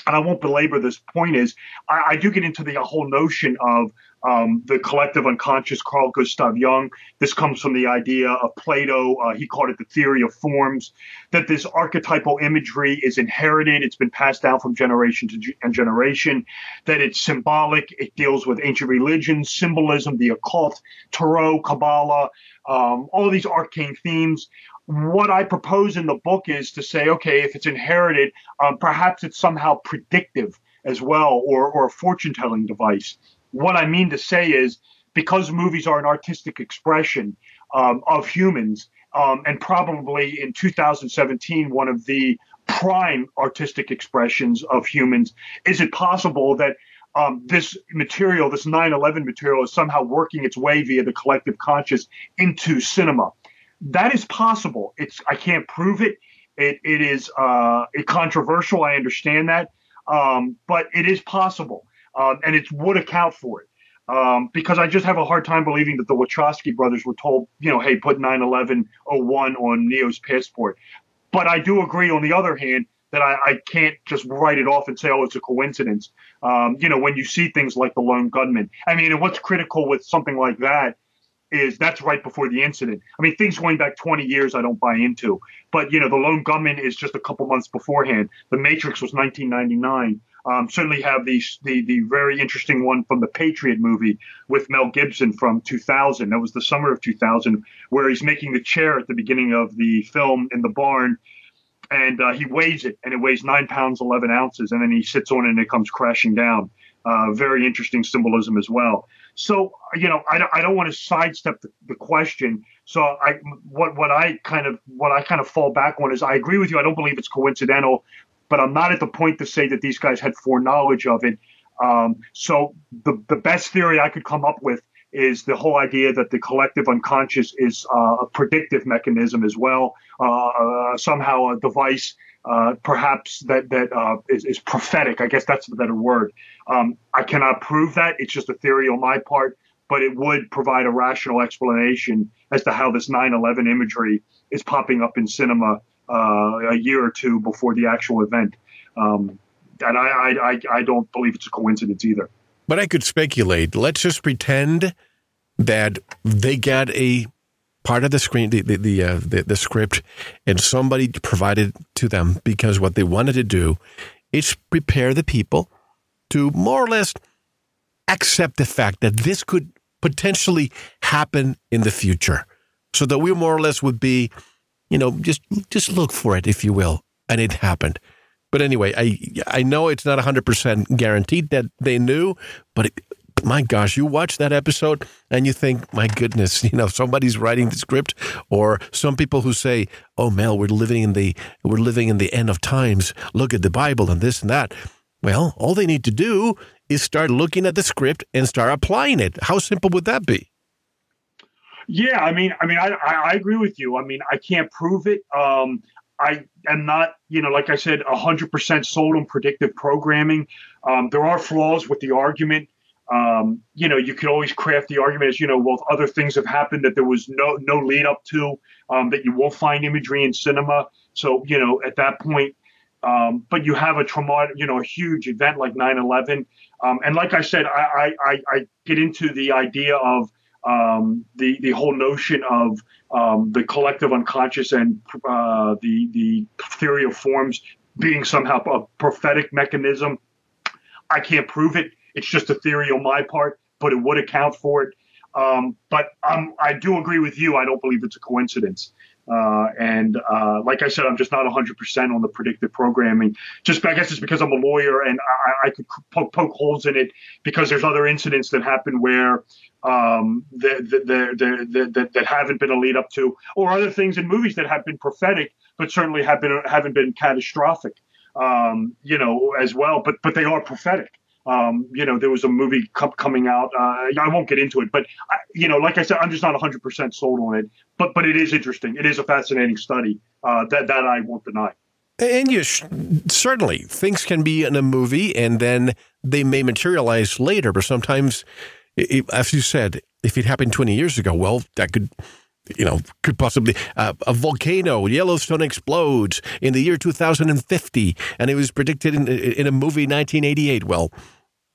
and I won't belabor this point, is I, I do get into the whole notion of um, the collective unconscious, Carl Gustav Jung. This comes from the idea of Plato. Uh, he called it the theory of forms, that this archetypal imagery is inherited. It's been passed down from generation to generation, that it's symbolic. It deals with ancient religions, symbolism, the occult, tarot, Kabbalah, um, all these arcane themes what I propose in the book is to say, okay, if it's inherited, um, perhaps it's somehow predictive as well, or, or a fortune telling device. What I mean to say is because movies are an artistic expression um, of humans, um, and probably in 2017, one of the prime artistic expressions of humans, is it possible that um, this material, this 9 11 material, is somehow working its way via the collective conscious into cinema? That is possible. It's I can't prove it. It, it is uh, controversial. I understand that, um, but it is possible um, and it would account for it. Um, because I just have a hard time believing that the Wachowski brothers were told, you know, hey, put 9/11/01 on Neo's passport. But I do agree, on the other hand, that I, I can't just write it off and say, oh, it's a coincidence. Um, you know, when you see things like the lone gunman. I mean, what's critical with something like that is that's right before the incident. I mean, things going back 20 years, I don't buy into. But, you know, the lone gunman is just a couple months beforehand. The Matrix was 1999. Um, certainly have the, the the very interesting one from the Patriot movie with Mel Gibson from 2000. That was the summer of 2000, where he's making the chair at the beginning of the film in the barn, and uh, he weighs it, and it weighs nine pounds 11 ounces, and then he sits on it and it comes crashing down. Uh, very interesting symbolism as well. So you know, I, I don't want to sidestep the, the question. So I what what I kind of what I kind of fall back on is I agree with you. I don't believe it's coincidental but I'm not at the point to say that these guys had foreknowledge of it. Um, so the the best theory I could come up with is the whole idea that the collective unconscious is uh, a predictive mechanism as well, uh, uh, somehow a device, uh, perhaps that that uh, is, is prophetic. I guess that's the better word. Um, I cannot prove that; it's just a theory on my part, but it would provide a rational explanation as to how this 9/11 imagery is popping up in cinema uh, a year or two before the actual event. Um, and I, I, I don't believe it's a coincidence either. But I could speculate. Let's just pretend that they got a part of the screen, the the the, uh, the, the script, and somebody provided to them because what they wanted to do is prepare the people to more or less accept the fact that this could potentially happen in the future, so that we more or less would be you know, just just look for it, if you will. And it happened. But anyway, I I know it's not 100% guaranteed that they knew, but it, my gosh, you watch that episode and you think, my goodness, you know, somebody's writing the script, or some people who say, "Oh, Mel, we're living in the we're living in the end of times. Look at the Bible and this and that." Well, all they need to do is start looking at the script and start applying it. How simple would that be? Yeah, I mean, I mean, I, I, agree with you. I mean, I can't prove it. Um, I am not, you know, like I said, 100% sold on predictive programming. Um, there are flaws with the argument. Um, you know, you could always craft the argument as, you know, well, other things have happened that there was no no lead up to, um, that you won't find imagery in cinema. So, you know, at that point, um, but you have a traumatic, you know, a huge event like 9 11. Um, and like I said, I, I, I get into the idea of um, the the whole notion of um, the collective unconscious and uh, the the theory of forms being somehow a prophetic mechanism. I can't prove it. It's just a theory on my part, but it would account for it. Um, but I do agree with you. I don't believe it's a coincidence. Uh, and uh, like I said, I'm just not 100% on the predictive programming. Just I guess it's because I'm a lawyer and I, I could poke, poke, holes in it because there's other incidents that happen where um, that, that haven't been a lead up to, or other things in movies that have been prophetic but certainly have been haven't been catastrophic. Um, you know, as well, but but they are prophetic. Um, you know, there was a movie coming out. Uh, I won't get into it, but I, you know, like I said, I'm just not 100 percent sold on it. But but it is interesting. It is a fascinating study uh, that that I won't deny. And you sh- certainly things can be in a movie, and then they may materialize later. But sometimes, it, as you said, if it happened 20 years ago, well, that could you know, could possibly uh, a volcano, Yellowstone explodes in the year 2050, and it was predicted in in a movie 1988. Well,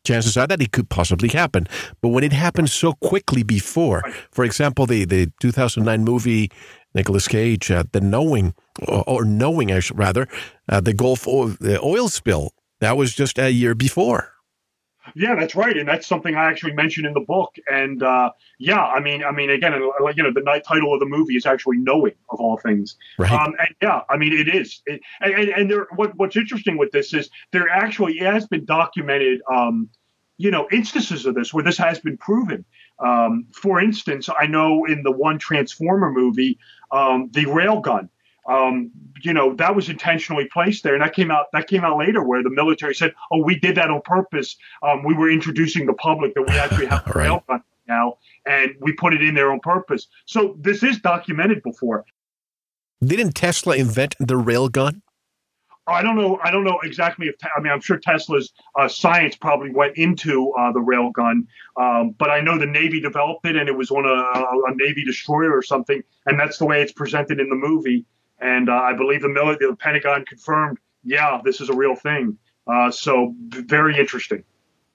chances are that it could possibly happen. But when it happened so quickly before, for example, the, the 2009 movie Nicolas Cage, uh, the knowing or, or knowing, I should rather, uh, the Gulf oil, the oil spill, that was just a year before. Yeah, that's right, and that's something I actually mentioned in the book. And uh, yeah, I mean, I mean, again, like you know, the title of the movie is actually "Knowing" of all things. Right. Um, and yeah, I mean, it is. It, and and there, what, what's interesting with this is there actually has been documented, um, you know, instances of this where this has been proven. Um, for instance, I know in the one Transformer movie, um, the railgun um, you know that was intentionally placed there, and that came out that came out later, where the military said, "Oh, we did that on purpose. Um, we were introducing the public that we actually have a right. railgun now, and we put it in there on purpose." So this is documented before. Didn't Tesla invent the railgun? I don't know. I don't know exactly if I mean I'm sure Tesla's uh, science probably went into uh, the railgun, um, but I know the Navy developed it and it was on a, a, Navy destroyer or something, and that's the way it's presented in the movie. And uh, I believe the, military, the Pentagon confirmed, yeah, this is a real thing. Uh, so very interesting.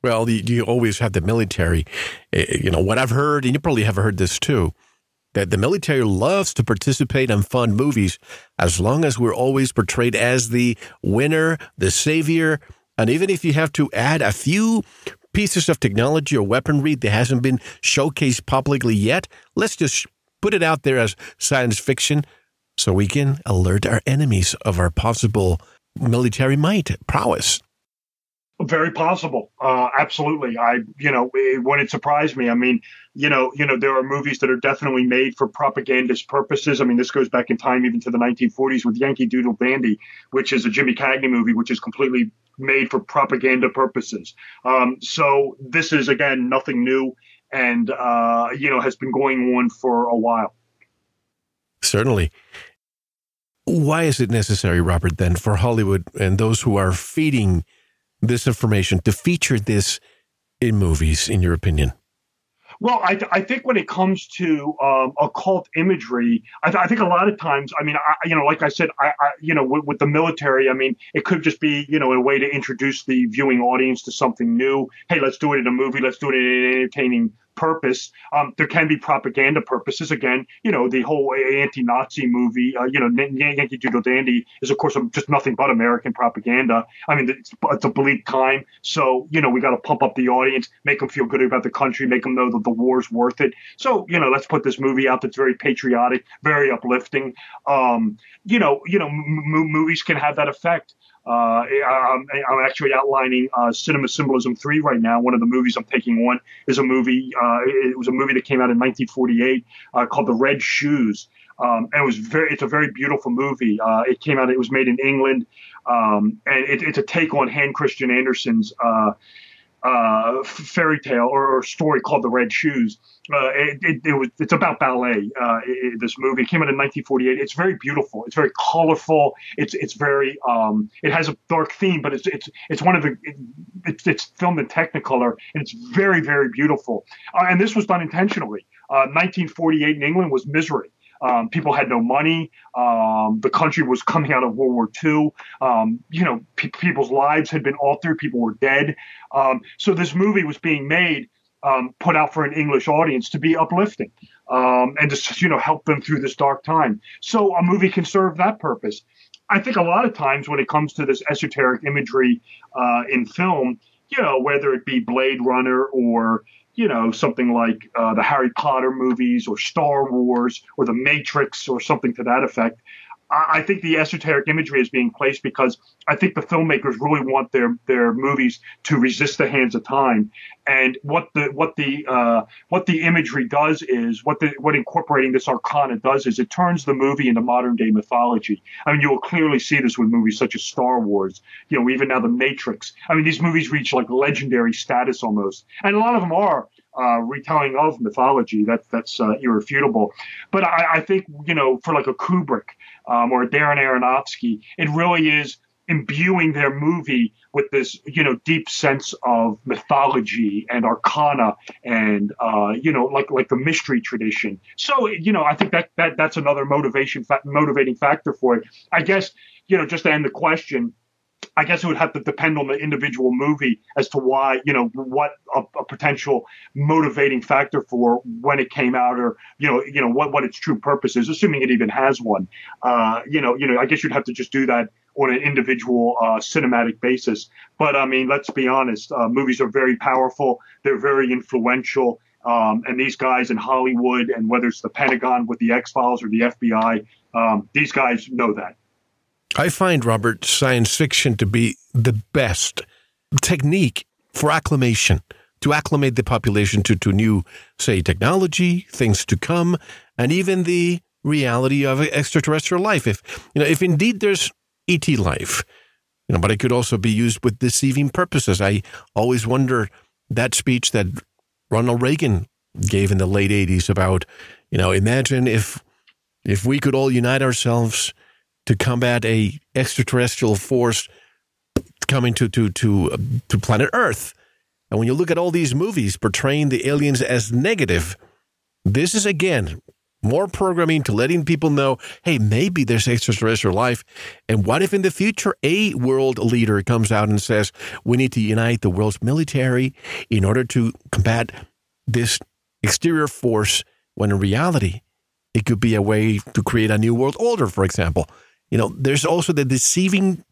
Well, you, you always have the military. Eh, eh, you know what I've heard, and you probably have heard this too, that the military loves to participate in fun movies as long as we're always portrayed as the winner, the savior, and even if you have to add a few pieces of technology or weaponry that hasn't been showcased publicly yet, let's just put it out there as science fiction so we can alert our enemies of our possible military might, prowess. Very possible. Uh, absolutely. I, you know, it, when it surprised me, I mean, you know, you know, there are movies that are definitely made for propagandist purposes. I mean, this goes back in time even to the 1940s with Yankee Doodle Dandy, which is a Jimmy Cagney movie, which is completely made for propaganda purposes. Um, so this is again nothing new, and uh, you know, has been going on for a while. Certainly. Why is it necessary, Robert, then, for Hollywood and those who are feeding this information to feature this in movies, in your opinion? Well, I, th- I think when it comes to um, occult imagery, I, th- I, think a lot of times, I mean, I, you know, like I said, I, you know, with, with, the military, I mean, it could just be, you know, a way to introduce the viewing audience to something new. Hey, let's do it in a movie. Let's do it in an entertaining purpose. Um, there can be propaganda purposes. Again, you know, the whole anti-Nazi movie, uh, you know, Yankee Doodle Dandy is of course just nothing but American propaganda. I mean, it's, it's a bleak time, so you know we got to pump up the audience, make them feel good about the country, make them know that the war's worth it. So you know, let's put this movie out that's very patriotic, very uplifting. Um, you know, you know, m- movies can have that effect. Uh, I'm, I'm, actually outlining uh, Cinema Symbolism 3 right now. One of the movies I'm taking on is a movie, uh, it was a movie that came out in 1948 uh, called The Red Shoes. Um, and it was very, it's a very beautiful movie. Uh, it came out, it was made in England. Um, and it, it's a take on Hans Christian Andersen's uh, fairy tale or, or, story called The Red Shoes. Uh, it, it, it, was it's about ballet. Uh, it, this movie it came out in 1948. It's very beautiful. It's very colorful. It's it's very um, it has a dark theme, but it's it's it's one of the it's it's filmed in Technicolor and it's very very beautiful. Uh, and this was done intentionally. 1948 uh, in England was misery. Um, people had no money. Um, the country was coming out of World War II. Um, you know, pe- people's lives had been altered. People were dead. Um, so this movie was being made, um, put out for an English audience to be uplifting um, and to you know help them through this dark time. So a movie can serve that purpose. I think a lot of times when it comes to this esoteric imagery uh, in film, you know, whether it be Blade Runner or you know, something like uh, the Harry Potter movies or Star Wars or The Matrix or something to that effect. I think the esoteric imagery is being placed because I think the filmmakers really want their their movies to resist the hands of time. And what the what the uh, what the imagery does is what the what incorporating this arcana does is it turns the movie into modern day mythology. I mean, you will clearly see this with movies such as Star Wars. You know, even now The Matrix. I mean, these movies reach like legendary status almost, and a lot of them are uh, retelling of mythology. That that's uh, irrefutable. But I, I, think you know, for like a Kubrick um, or Darren Aronofsky, it really is imbuing their movie with this you know deep sense of mythology and arcana and uh, you know like like the mystery tradition. So you know, I think that that that's another motivation fa- motivating factor for it. I guess you know just to end the question I guess it would have to depend on the individual movie as to why, you know, what a, a, potential motivating factor for when it came out, or you know, you know what what its true purpose is, assuming it even has one. Uh, you know, you know, I guess you'd have to just do that on an individual uh, cinematic basis. But I mean, let's be honest, uh, movies are very powerful. They're very influential. Um, and these guys in Hollywood, and whether it's the Pentagon with the X Files or the FBI, um, these guys know that. I find, Robert, science fiction to be the best technique for acclimation, to acclimate the population to, to new, say, technology, things to come, and even the reality of extraterrestrial life. If, you know, if indeed there's ET life, you know, but it could also be used with deceiving purposes. I always wonder that speech that Ronald Reagan gave in the late 80s about, you know, imagine if if we could all unite ourselves to combat a extraterrestrial force coming to to to uh, to planet Earth. And when you look at all these movies portraying the aliens as negative, this is again more programming to letting people know, hey, maybe there's extraterrestrial life. And what if in the future a world leader comes out and says, we need to unite the world's military in order to combat this exterior force, when in reality, it could be a way to create a new world order, for example you know, there's also the deceiving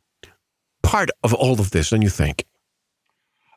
part of all of this, don't you think?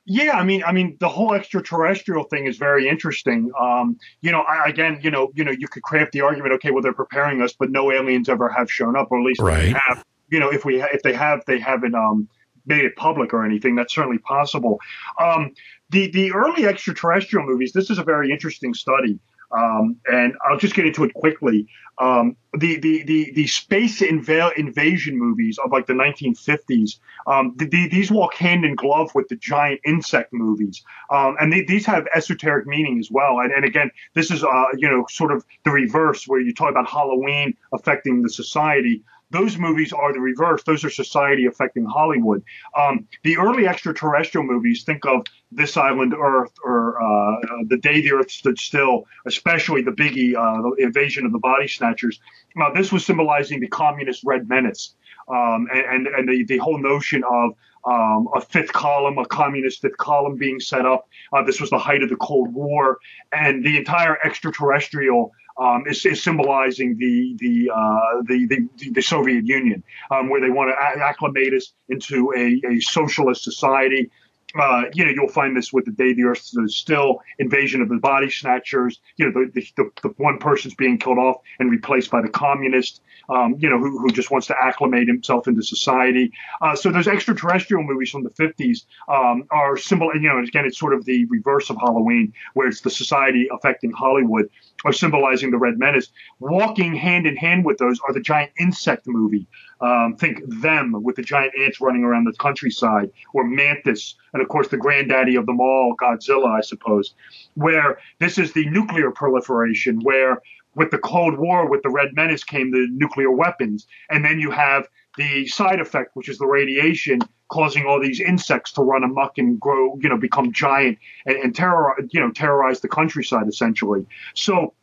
Yeah, I mean, I mean, the whole extraterrestrial thing is very interesting. Um, you know, I, again, you know, you know, you could craft the argument, okay, well, they're preparing us, but no aliens ever have shown up, or at least right. they have. You know, if we if they have, they haven't um, made it public or anything. That's certainly possible. Um, the the early extraterrestrial movies. This is a very interesting study. Um, and I'll just get into it quickly. Um, the, the, the, the space inv- invasion movies of like the 1950s, um, the, the, these walk hand in glove with the giant insect movies. Um, and they, these have esoteric meaning as well. And, and again, this is, uh, you know, sort of the reverse where you talk about Halloween affecting the society. Those movies are the reverse. Those are society affecting Hollywood. Um, the early extraterrestrial movies, think of This Island Earth or uh, The Day the Earth Stood Still, especially the biggie, uh, the invasion of the body snatchers. Now, this was symbolizing the communist red menace. Um, and, and the, the whole notion of um, a fifth column, a communist fifth column being set up. Uh, this was the height of the Cold War, and the entire extraterrestrial um, is, is, symbolizing the the, uh, the, the, the Soviet Union, um, where they want to acclimate us into a, a socialist society. Uh, you know, you'll find this with the day the Earth stood still, invasion of the body snatchers. You know, the, the, the one person's being killed off and replaced by the communist um, you know, who, who just wants to acclimate himself into society. Uh, so those extraterrestrial movies from the 50s um, are symbol, you know, again, it's sort of the reverse of Halloween, where it's the society affecting Hollywood, are symbolizing the Red Menace. Walking hand in hand with those are the giant insect movie. Um, think them with the giant ants running around the countryside, or Mantis, and of course the granddaddy of them all, Godzilla, I suppose. Where this is the nuclear proliferation, where with the Cold War, with the Red Menace, came the nuclear weapons, and then you have the side effect, which is the radiation, causing all these insects to run amok and grow, you know, become giant and, and terror, you know, terrorize the countryside essentially. So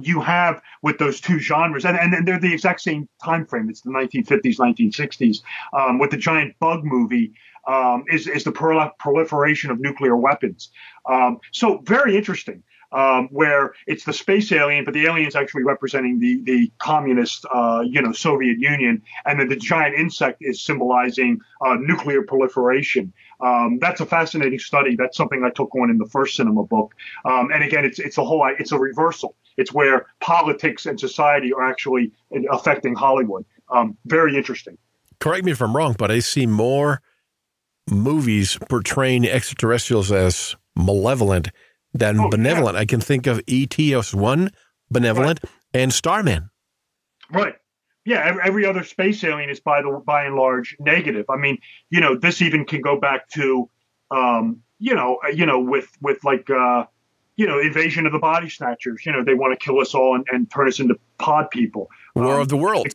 you have with those two genres, and, and they're the exact same time frame. It's the 1950s, 1960s. Um, with the giant bug movie, um, is is the proliferation of nuclear weapons. Um, so very interesting um, where it's the space alien, but the alien's actually representing the the communist, uh, you know, Soviet Union, and then the giant insect is symbolizing uh, nuclear proliferation. Um, that's a fascinating study. That's something I took on in the first cinema book. Um, and again, it's it's a whole it's a reversal. It's where politics and society are actually affecting Hollywood. Um, very interesting. Correct me if I'm wrong, but I see more movies portraying extraterrestrials as malevolent than oh, benevolent. Yeah. I can think of ETS one benevolent right. and Starman. Right. Yeah, every, other space alien is by the by and large negative. I mean, you know, this even can go back to, um, you know, uh, you know, with with like, uh, you know, invasion of the body snatchers. You know, they want to kill us all and, and turn us into pod people. War um, of the World.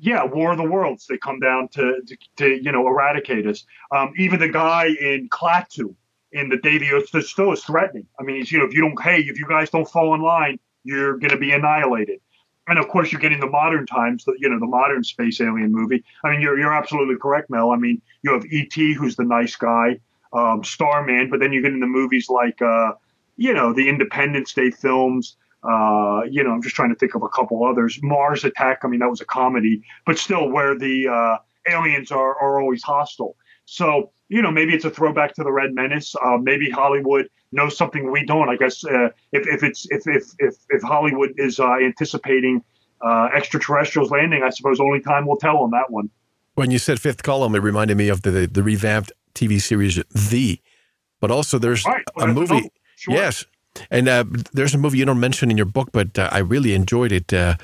Yeah, War of the Worlds. They come down to to, to you know eradicate us. Um, even the guy in Klaatu, in the day the Earth still is threatening. I mean, you know, if you don't, hey, if you guys don't fall in line, you're going to be annihilated. and of course, you're getting the modern times, the, you know, the modern space alien movie. I mean, you're you're absolutely correct, Mel. I mean, you have E.T., who's the nice guy, um, Starman, but then you get into movies like, uh, you know, the Independence Day films. Uh, you know, I'm just trying to think of a couple others. Mars Attack. I mean, that was a comedy, but still, where the uh, aliens are are always hostile. So, you know, maybe it's a throwback to the Red Menace. Uh, maybe Hollywood knows something we don't. I guess uh, if, if it's if if if, if Hollywood is uh, anticipating uh, extraterrestrials landing, I suppose only time will tell on that one. When you said fifth column, it reminded me of the the, the revamped TV series The, but also there's right. a movie. Sure. Yes, and uh, there's a movie you don't mention in your book, but uh, I really enjoyed it. Uh,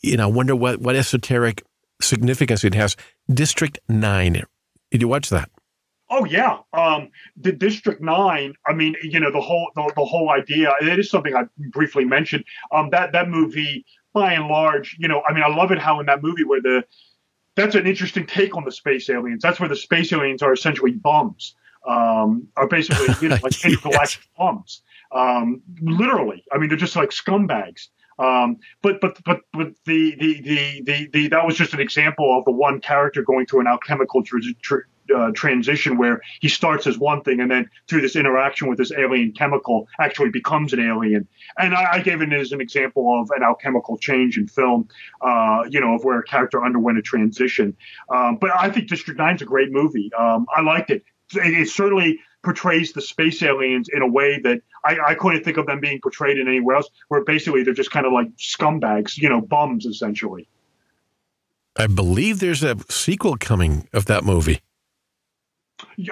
you know, I wonder what what esoteric significance it has. District Nine. Did you watch that? Oh yeah, um, the District Nine. I mean, you know, the whole the, the whole idea. It is something I briefly mentioned. Um, that that movie, by and large, you know, I mean, I love it how in that movie where the that's an interesting take on the space aliens. That's where the space aliens are essentially bums. Um, are basically you know like intergalactic yes. bums. Um, literally, I mean, they're just like scumbags. Um, but but but but the, the the the the that was just an example of the one character going through an alchemical tr- tr- uh, transition where he starts as one thing and then through this interaction with this alien chemical actually becomes an alien. And I, I gave it as an example of an alchemical change in film, uh, you know, of where a character underwent a transition. Um, but I think District Nine is a great movie. Um, I liked it. it. It certainly portrays the space aliens in a way that I, I couldn't think of them being portrayed in anywhere else, where basically they're just kind of like scumbags, you know, bums essentially. I believe there's a sequel coming of that movie.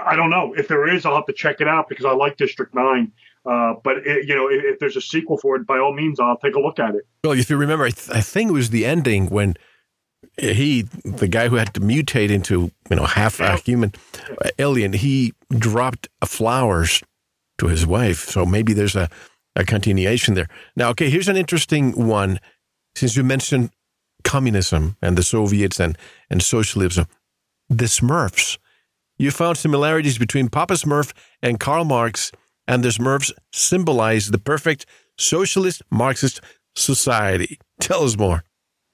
I don't know if there is. I'll have to check it out because I like District Nine. Uh, but it, you know, if, if, there's a sequel for it, by all means, I'll take a look at it. Well, if you remember, I, th- I, think it was the ending when he, the guy who had to mutate into you know half a human uh, alien, he dropped flowers to his wife. So maybe there's a, a continuation there. Now, okay, here's an interesting one. Since you mentioned communism and the Soviets and and socialism, the Smurfs you found similarities between Papa Smurf and Karl Marx, and the Smurfs symbolize the perfect socialist Marxist society. Tell us more.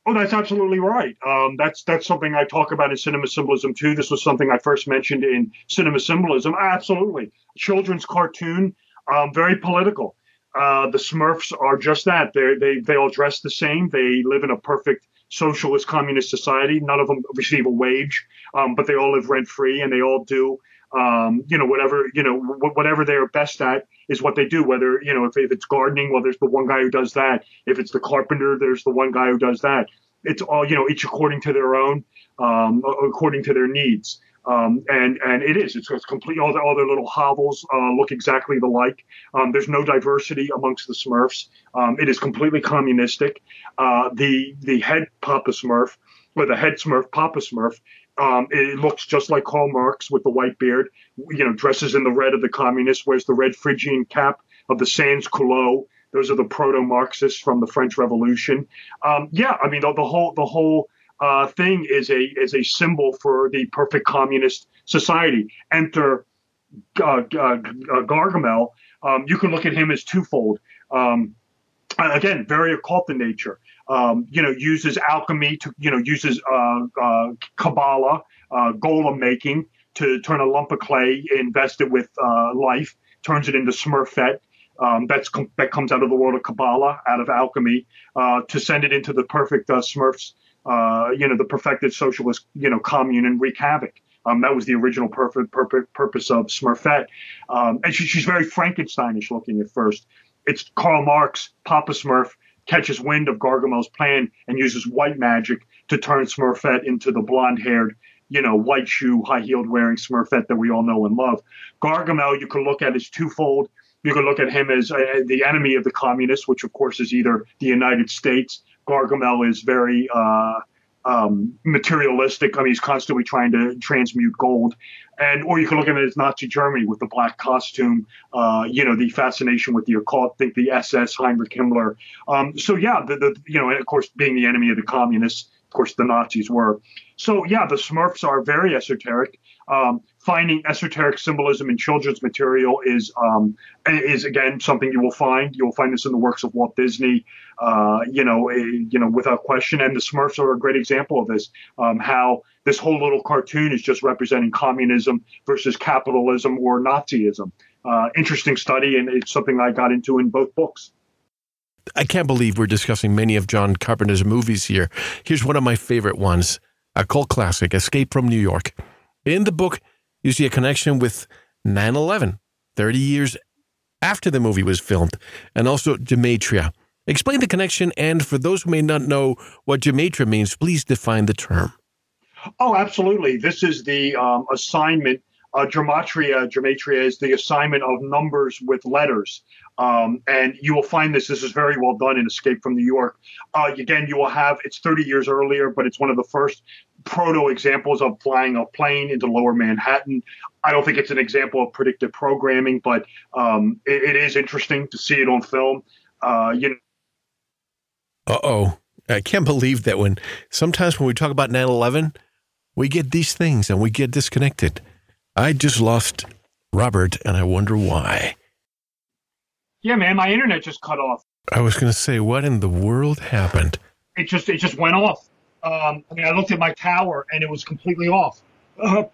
Oh, that's absolutely right. Um, that's that's something I talk about in cinema symbolism 2. This was something I first mentioned in cinema symbolism. Absolutely, children's cartoon, um, very political. Uh, the Smurfs are just that. They they they all dress the same. They live in a perfect socialist communist society. None of them receive a wage, um, but they all live rent free and they all do. Um, you know, whatever, you know, whatever they're best at is what they do. Whether, you know, if, if it's gardening, well, there's the one guy who does that. If it's the carpenter, there's the one guy who does that. It's all, you know, each according to their own, um, according to their needs. Um, and and it is it's, it's complete all, the, all their little hovels uh, look exactly alike. Um, there's no diversity amongst the Smurfs. Um, it is completely communistic. Uh, the the head Papa Smurf or the head Smurf Papa Smurf. Um, it looks just like Karl Marx with the white beard, you know, dresses in the red of the communists, wears the red Phrygian cap of the Sans Culottes. Those are the proto-Marxists from the French Revolution. Um, yeah, I mean the, the whole the whole uh, thing is a is a symbol for the perfect communist society. Enter uh, uh, uh, Gargamel. Um, you can look at him as twofold. Um, again, very occult in nature. Um, you know, uses alchemy to you know uses uh, uh, Kabbalah, golem making to turn a lump of clay, invest it with life, turns it into Smurfette. Um, that's that comes out of the world of Kabbalah, out of alchemy, uh, to send it into the perfect uh, Smurfs uh, you know, the perfected socialist, you know, commune and wreak havoc. Um, that was the original perfect, perfect purpose of Smurfette. Um, and she, she's very Frankensteinish looking at first. It's Karl Marx, Papa Smurf, catches wind of Gargamel's plan and uses white magic to turn Smurfette into the blonde haired, you know, white shoe, high heeled wearing Smurfette that we all know and love. Gargamel, you can look at as twofold. You can look at him as uh, the enemy of the communists, which of course is either the United States Gargamel is very uh, um, materialistic. I mean, he's constantly trying to transmute gold. And or you can look at it as Nazi Germany with the black costume, uh, you know, the fascination with the occult. Think the SS, Heinrich Himmler. Um, so yeah, the, the you know, and of course, being the enemy of the communists, of course, the Nazis were. So yeah, the Smurfs are very esoteric. Um, finding esoteric symbolism in children's material is um, is again something you will find. You will find this in the works of Walt Disney, uh, you know, a, you know, without question. And the Smurfs are a great example of this. Um, how this whole little cartoon is just representing communism versus capitalism or Nazism. Uh, interesting study, and it's something I got into in both books. I can't believe we're discussing many of John Carpenter's movies here. Here's one of my favorite ones, a cult classic, Escape from New York. In the book, you see a connection with 9 11, 30 years after the movie was filmed, and also Gematria. Explain the connection, and for those who may not know what Gematria means, please define the term. Oh, absolutely. This is the um, assignment. Uh, gematria, gematria is the assignment of numbers with letters. Um, and you will find this. This is very well done in Escape from New York. Uh, again, you will have it's 30 years earlier, but it's one of the first proto examples of flying a plane into Lower Manhattan. I don't think it's an example of predictive programming, but um, it, it is interesting to see it on film. Uh, you know. Uh oh. I can't believe that when sometimes when we talk about 9 11, we get these things and we get disconnected. I just lost Robert and I wonder why. Yeah, man, my internet just cut off. I was going to say, what in the world happened? It just it just went off. Um, I mean, I looked at my tower and it was completely off, uh,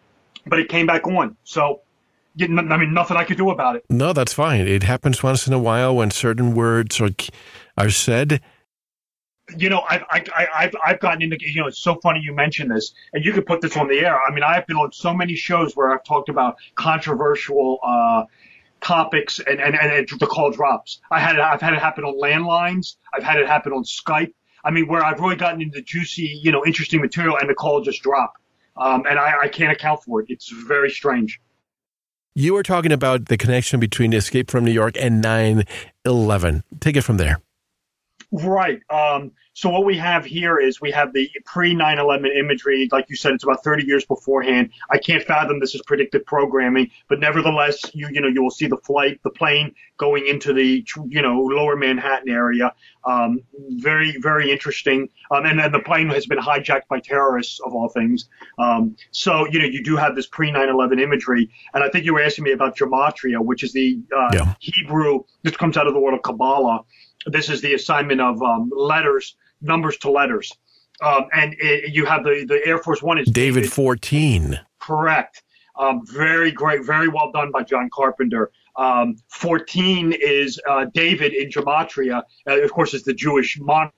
but it came back on. So, I mean, nothing I could do about it. No, that's fine. It happens once in a while when certain words are are said. You know, I've, I, I've, I've gotten into, you know, it's so funny you mentioned this, and you could put this on the air. I mean, I've been on so many shows where I've talked about controversial, uh, topics and, and, and the call drops. I had it, I've had it happen on landlines. I've had it happen on Skype. I mean, where I've really gotten into juicy, you know, interesting material and the call just drop. Um, and I, I can't account for it. It's very strange. You were talking about the connection between Escape from New York and 9 11. Take it from there. Right. Um, so what we have here is we have the pre 9/11 imagery. Like you said, it's about 30 years beforehand. I can't fathom this is predictive programming, but nevertheless, you you know you will see the flight, the plane going into the you know lower Manhattan area. Um, very very interesting. Um, and then the plane has been hijacked by terrorists of all things. Um, so you know you do have this pre 9/11 imagery, and I think you were asking me about gematria, which is the uh, yeah. Hebrew that comes out of the word of Kabbalah this is the assignment of um, letters, numbers to letters. Um, and it, you have the, the Air Force One is David, David 14. Correct. Um, very great, very well done by John Carpenter. Um, 14 is uh, David in Gematria. Uh, of course, it's the Jewish monarch.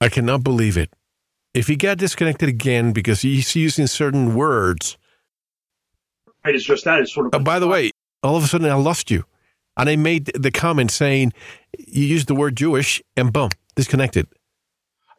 I cannot believe it. If he got disconnected again because he's using certain words. It's just that. It's sort of. Uh, by the way, all of a sudden I lost you. And I made the comment saying you used the word Jewish and boom, disconnected.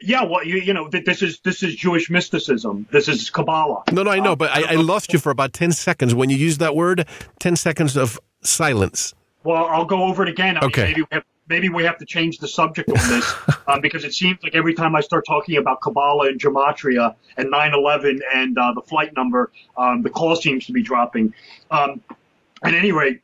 Yeah, well, you, you know, this is this is Jewish mysticism. This is Kabbalah. No, no, I know, but I, I lost you for about ten seconds when you used that word. Ten seconds of silence. Well, I'll go over it again. I okay. Mean, maybe, we have, maybe we have to change the subject on this um, because it seems like every time I start talking about Kabbalah and Gematria and 9/11 and uh, the flight number, um, the call seems to be dropping. Um, at any rate,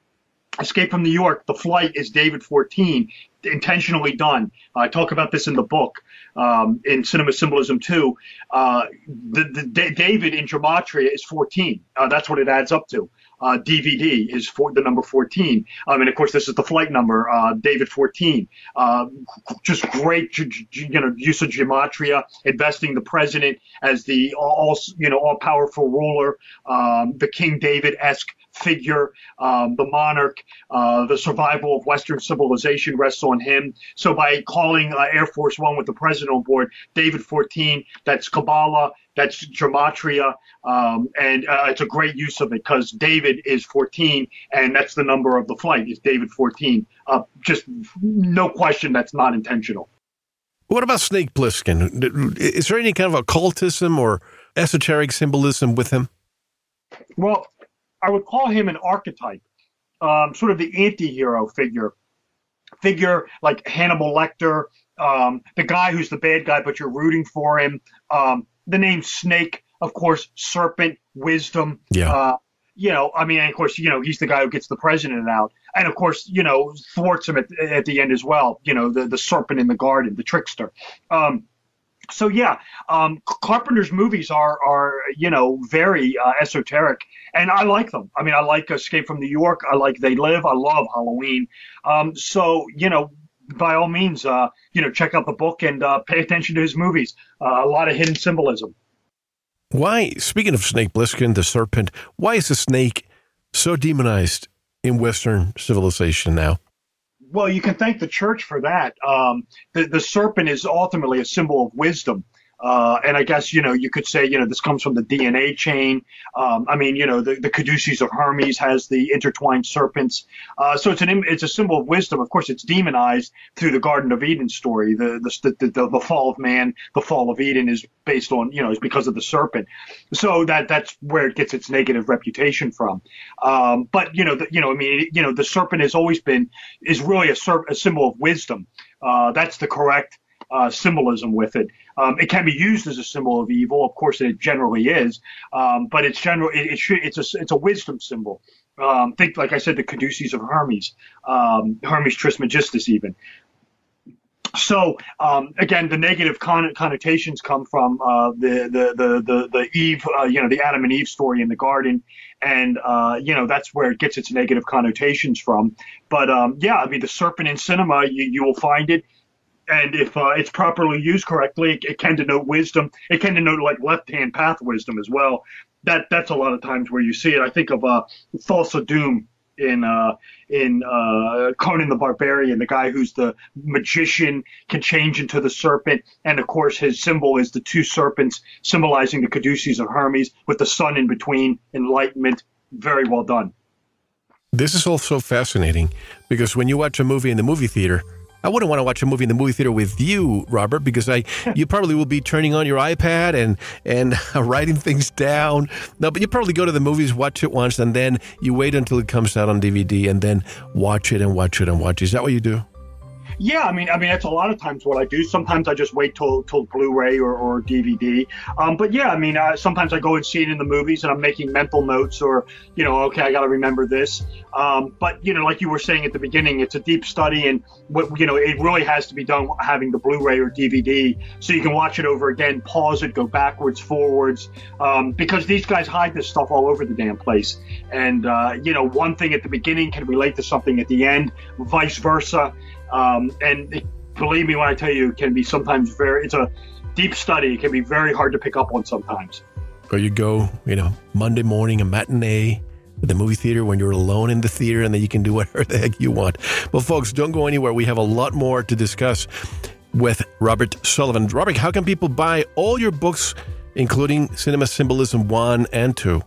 Escape from New York, the flight is David 14, intentionally done. I talk about this in the book, um, in Cinema Symbolism 2. Uh, the, the, David in Gematria is 14. Uh, that's what it adds up to. Uh, DVD is for the number 14. Um, and of course, this is the flight number, uh, David 14. Uh, just great, you know, use of gematria, investing the president as the all, you know, all powerful ruler, um, the King David esque figure, um, the monarch, uh, the survival of Western civilization rests on him. So by calling uh, Air Force One with the president on board, David 14, that's Kabbalah, that's gematria, um, and uh, it's a great use of it because David is 14, and that's the number of the flight is David 14. Uh, just no question that's not intentional. What about Snake Plissken? Is there any kind of occultism or esoteric symbolism with him? Well, I would call him an archetype, um, sort of the anti-hero figure, figure like Hannibal Lecter, um, the guy who's the bad guy, but you're rooting for him. Um, the name Snake, of course, serpent, wisdom. Yeah. Uh, you know, I mean, of course, you know, he's the guy who gets the president out, and of course, you know, thwarts him at, at the end as well. You know, the the serpent in the garden, the trickster. Um, so yeah, um, Carpenter's movies are are you know very uh, esoteric, and I like them. I mean, I like Escape from New York. I like They Live. I love Halloween. Um, so you know, by all means, uh, you know, check out the book and uh, pay attention to his movies. Uh, a lot of hidden symbolism. Why, speaking of Snake Plissken, the serpent, why is the snake so demonized in Western civilization now? Well, you can thank the church for that. Um, the, the serpent is ultimately a symbol of wisdom. Uh, and I guess, you know, you could say, you know, this comes from the DNA chain. Um, I mean, you know, the, the Caduceus of Hermes has the intertwined serpents. Uh, so it's an, it's a symbol of wisdom. Of course, it's demonized through the Garden of Eden story. The, the, the, the fall of man, the fall of Eden is based on, you know, is because of the serpent. So that, that's where it gets its negative reputation from. Um, but, you know, the, you know, I mean, you know, the serpent has always been, is really a, a symbol of wisdom. Uh, that's the correct, uh, symbolism with it. Um, it can be used as a symbol of evil, of course, it generally is, um, but it's general. It, it should, it's a it's a wisdom symbol. Um, think, like I said, the caduceus of Hermes, um, Hermes Trismegistus, even. So um, again, the negative con- connotations come from uh, the, the, the the the Eve, uh, you know, the Adam and Eve story in the garden, and uh, you know that's where it gets its negative connotations from. But um, yeah, I mean, the serpent in cinema, you, you will find it and if uh, it's properly used correctly, it, it, can denote wisdom. It can denote like left-hand path wisdom as well. That that's a lot of times where you see it. I think of uh, Thulsa Doom in uh, in uh, Conan the Barbarian, the guy who's the magician can change into the serpent, and of course his symbol is the two serpents symbolizing the caduceus of Hermes with the sun in between. Enlightenment, very well done. This is also fascinating because when you watch a movie in the movie theater I wouldn't want to watch a movie in the movie theater with you, Robert, because I you probably will be turning on your iPad and and writing things down. No, but you probably go to the movies, watch it once, and then you wait until it comes out on DVD, and then watch it and watch it and watch it. Is that what you do? Yeah, I mean, I mean, that's a lot of times what I do. Sometimes I just wait till till Blu-ray or, or DVD. Um, but yeah, I mean, uh, sometimes I go and see it in the movies, and I'm making mental notes, or you know, okay, I got to remember this. Um, but you know, like you were saying at the beginning, it's a deep study, and what you know, it really has to be done having the Blu-ray or DVD, so you can watch it over again, pause it, go backwards, forwards, um, because these guys hide this stuff all over the damn place. And uh, you know, one thing at the beginning can relate to something at the end, vice versa. Um, and believe me when I tell you, it can be sometimes very, it's a deep study. It can be very hard to pick up on sometimes. Or you go, you know, Monday morning, a matinee at the movie theater when you're alone in the theater and then you can do whatever the heck you want. But folks, don't go anywhere. We have a lot more to discuss with Robert Sullivan. Robert, how can people buy all your books, including Cinema Symbolism 1 and 2?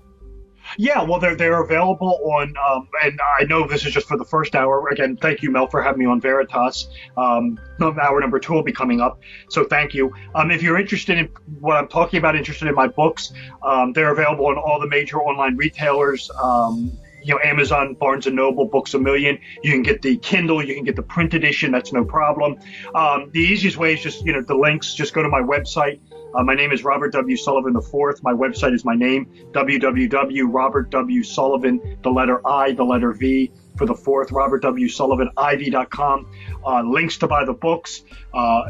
Yeah, well, they're they're available on, um, and I know this is just for the first hour. Again, thank you, Mel, for having me on Veritas. Um, hour number two will be coming up, so thank you. Um, if you're interested in what I'm talking about, interested in my books, um, they're available on all the major online retailers. Um, you know, Amazon, Barnes and Noble, Books a Million. You can get the Kindle, you can get the print edition. That's no problem. Um, the easiest way is just, you know, the links. Just go to my website, uh, my name is Robert W. Sullivan IV. My website is my name, www.robertwsullivan, the letter I, the letter V for the fourth, robertwsullivan.iv.com. Uh, links to buy the books, uh,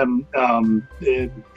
um, um,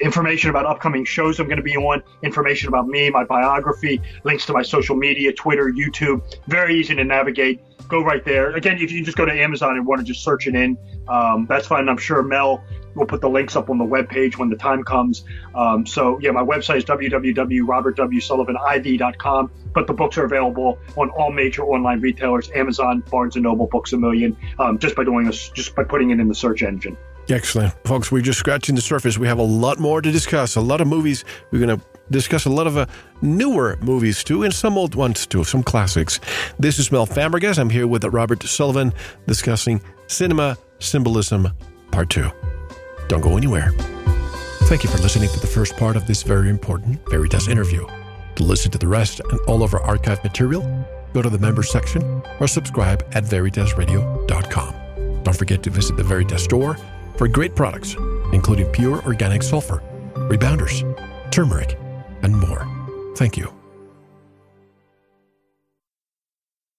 information about upcoming shows I'm going to be on, information about me, my biography, links to my social media, Twitter, YouTube. Very easy to navigate. Go right there. Again, if you just go to Amazon and want to just search it in, um, that's fine. I'm sure Mel We'll put the links up on the webpage when the time comes. Um, so yeah, my website is www.robertwsullivan.iv.com. But the books are available on all major online retailers: Amazon, Barnes and Noble, Books a Million. Um, just by doing this, just by putting it in the search engine. Excellent, folks. We're just scratching the surface. We have a lot more to discuss. A lot of movies. We're going to discuss a lot of uh, newer movies too, and some old ones too, some classics. This is Mel Fabregas. I'm here with Robert Sullivan discussing cinema symbolism part two. Don't go anywhere. Thank you for listening to the first part of this very important Veritas interview. To listen to the rest and all of our archive material, go to the members section or subscribe at veritasradio.com. Don't forget to visit the Veritas store for great products, including pure organic sulfur, rebounders, turmeric, and more. Thank you.